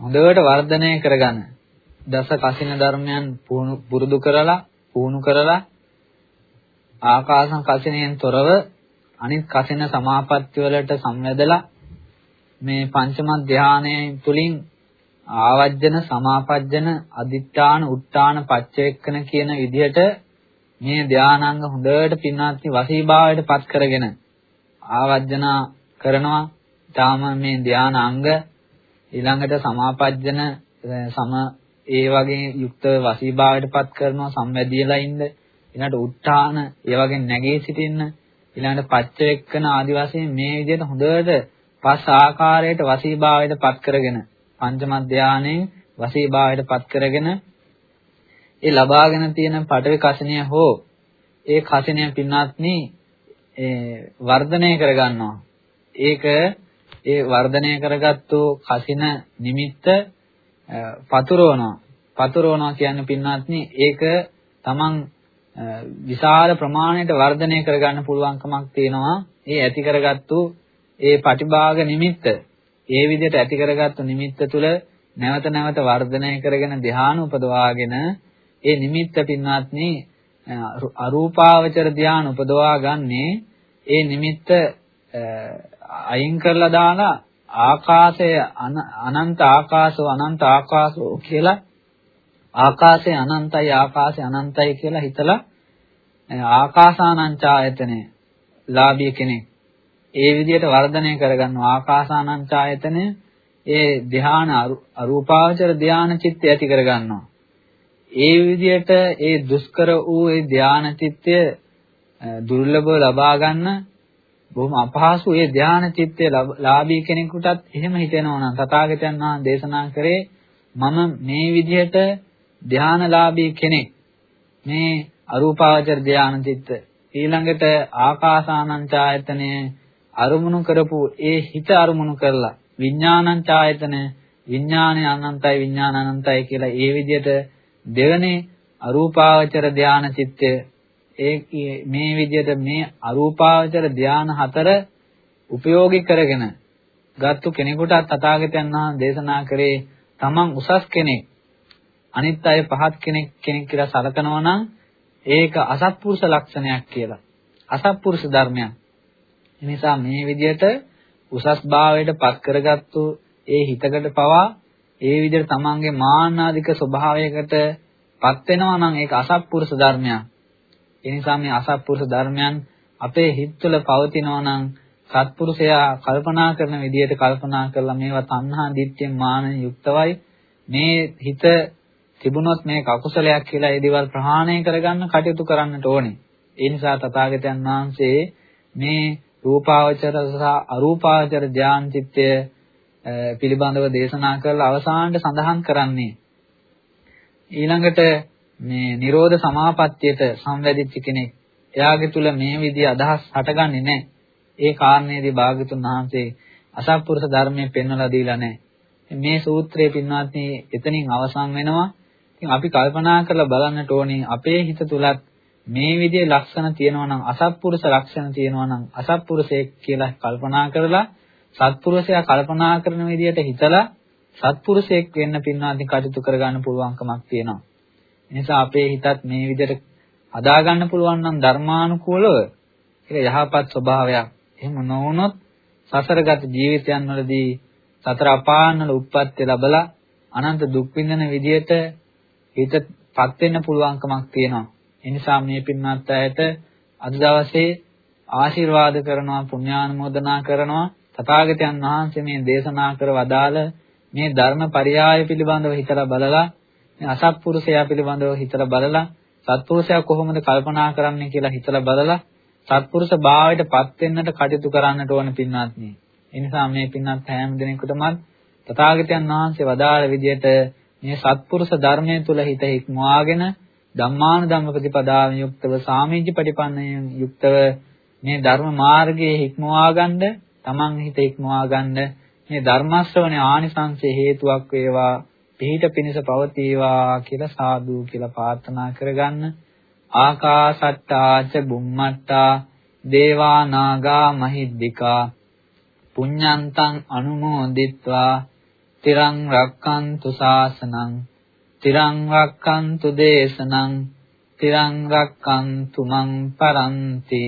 හොඳට වර්ධනය කරගන්න. දස කසින ධර්මයන් පුරුදු කරලා පුහුණු කරලා ආකාසං කසිනෙන් තොරව අනිත් කසින සමාපatti වලට සම්වැදලා මේ පංචම ධානයේ තුලින් ආවජ්ජන සමාපජ්ජන අදිත්‍යාන උත්තාන පච්චේක්කන කියන විදිහට මේ ධානාංග හොඳට පින්නාත්ති වසීභාවයට පත් කරගෙන ආවජ්ජනා කරනවා. තාම මේ ධානාංග ඊළඟට සමාපජ්ජන සම ඒ වගේ යුක්තව වසීභාවයට පත් කරනවා සම්වැදියලා ඉන්න ඊළඟට උත්තාන ඒ වගේ නැගී සිටින්න ඊළඟට පච්චේක්කන ආදි වශයෙන් මේ විදිහට හොඳට පස් ආකාරයට වසීභාවයට පත් කරගෙන පංචම ධානයේ වසීභාවයට පත් කරගෙන ඒ ලබාගෙන තියෙන පඩවි කසිනිය හෝ ඒ කසිනිය පින්නාත්නි ඒ වර්ධනය කරගන්නවා. ඒක ඒ වර්ධනය කරගත්තු කසින නිමිත්ත පතුරවනවා. පතුරවනවා කියන්නේ පින්නාත්නි ඒක තමන් විශාල ප්‍රමාණයට වර්ධනය කරගන්න පුළුවන්කමක් තියෙනවා. ඒ ඇති කරගත්තු ඒ පටිභාග නිමිත්ත ඒ විදිහට ඇති කරගත්තු නිමිත්ත තුළ නැවත නැවත වර්ධනය කරගෙන ධ්‍යාන උපදවාගෙන ඒ නිමිත්ත පින්වත්නි අරූපාවචර ධ්‍යාන උපදවා ගන්නේ ඒ නිමිත්ත අයින් කරලා දාලා ආකාශය අනන්ත ආකාශෝ අනන්ත ආකාශෝ කියලා ආකාශය අනන්තයි ආකාශය අනන්තයි කියලා හිතලා ආකාසානංචායතනෙ ලාභී කෙනෙක්. ඒ විදිහට වර්ධනය කරගන්නවා ආකාසානංචායතනය ඒ ධ්‍යාන අරූපාවචර ධ්‍යාන චිත්තය ඇති කරගන්නවා. ඒ විදිහට ඒ දුෂ්කර වූ ඒ ධානා චිත්තය දුර්ලභව ලබා ගන්න බොහොම අපහසු ඒ ධානා චිත්තය ලාභී කෙනෙකුටත් එහෙම හිතෙනවා නම් තථාගතයන් වහන්සේ දේශනා කරේ මම මේ විදිහට ධානලාභී කෙනෙක්. මේ අරූපාවචර ධානා චිත්ත ඊළඟට ආකාසානං ඡායතනය අරුමුණු කරපු ඒ හිත අරුමුණු කරලා විඥානං ඡායතන විඥානය අනන්තයි විඥාන අනන්තයි කියලා ඒ විදිහට දෙවනේ අරූපාවචර ධානා චිත්තය ඒ මේ විදිහට මේ අරූපාවචර ධානා හතර උපයෝගී කරගෙන ගත්තු කෙනෙකුට තථාගතයන් වහන්සේ දේශනා කරේ තමන් උසස් කෙනෙක් අනිත් අය පහත් කෙනෙක් කෙනෙක් කියලා සලකනවා නම් ඒක අසත්පුරුෂ ලක්ෂණයක් කියලා. අසත්පුරුෂ ධර්මයක්. එනිසා මේ විදිහට උසස් භාවයට පත් කරගත්තු ඒ හිතකට පවා ඒ විදිහට තමන්ගේ මාන්නාධික ස්වභාවයකට පත් වෙනවා නම් ඒක අසත්පුරුෂ ධර්මයක්. ඒ නිසා මේ අසත්පුරුෂ ධර්මයන් අපේ හිත තුළ පවතිනවා නම් සත්පුරුෂයා කල්පනා කරන විදිහට කල්පනා කරලා මේවා තණ්හා දිට්ඨිය මාන යුක්තවයි මේ හිත තිබුණොත් මේ කකුසලයක් කියලා ඒ දේවල් ප්‍රහාණය කරගන්න කටයුතු කරන්නට ඕනේ. ඒ නිසා තථාගතයන් වහන්සේ මේ රූපාවචර සහ අරූපාවචර ධානය චිත්තය පිළිබඳව දේශනා කරලා අවසානට සඳහන් කරන්නේ ඊළඟට මේ Nirodha Samapattiyට සංවැදිච්ච කෙනෙක් එයාගේ තුල මේ විදිහ අදහස් හටගන්නේ නැහැ. ඒ කාරණේදී භාගතුන් වහන්සේ අසත්පුරුෂ ධර්මයේ පෙන්වලා දීලා නැහැ. මේ සූත්‍රයේ පින්වත්නි එතනින් අවසන් වෙනවා. ඉතින් අපි කල්පනා කරලා බලන්නට ඕනේ අපේ හිත තුලත් මේ විදිහේ ලක්ෂණ තියෙනවා නම් අසත්පුරුෂ ලක්ෂණ තියෙනවා නම් අසත්පුරුෂයෙක් කියලා කල්පනා කරලා සත්පුරුෂයා කල්පනා කරන විදිහට හිතලා සත්පුරුෂයෙක් වෙන්න පින්නාදී කටයුතු කරගන්න පුළුවන්කමක් තියෙනවා. එනිසා අපේ හිතත් මේ විදිහට හදාගන්න පුළුවන් නම් ධර්මානුකූලව ඒක යහපත් ස්වභාවයක්. එහෙම නොවුනොත් සසරගත ජීවිතයන් වලදී සතර අපායන්වල උප්පත්ති ලැබලා අනන්ත දුක් විඳින විදිහට හිතපත් වෙන්න පුළුවන්කමක් තියෙනවා. ඒ නිසා මේ පින්වත් අයට අද දවසේ ආශිර්වාද කරනවා පුණ්‍යානුමෝදනා කරනවා තථාගතයන් වහන්සේ මේ දේශනා කර වදාළ මේ ධර්ම පරියාය පිළිබඳව හිතලා බලලා මේ අසත්පුරුෂයා පිළිබඳව හිතලා බලලා සත්පුරුෂයා කොහොමද කල්පනා කරන්නේ කියලා හිතලා බලලා සත්පුරුෂ භාවයට පත් වෙන්නට කටයුතු කරන්නට ඕන පින්වත්නි. ඒ නිසා මේ පින්වත් හැම දිනෙකටම තථාගතයන් වහන්සේ වදාළ විදිහට මේ සත්පුරුෂ ධර්මයේ තුල හිත හික්මවාගෙන ධම්මාන ධම්ම ප්‍රතිපදාවෙන් යුක්තව සාමීජ පටිපන්නයෙන් යුක්තව මේ ධර්ම මාර්ගයේ හික්මවා ගන්න තමන් හිත ඉක්මවා ගන්න මේ ධර්ම ශ්‍රවණේ ආනිසංසය හේතුවක් වේවා පිහිට පිනිස පවතිවා කියලා සාදු කියලා ප්‍රාර්ථනා කරගන්න. ආකාසට්ටාච බුම්මට්ටා දේවා නාගා මහිද්దికා. පුඤ්ඤන්තං අනුමෝදිත්වා. තිරං රක්칸තු සාසනං තිරං රක්칸තු දේශනං තිරං රක්칸තු මං පරන්ති.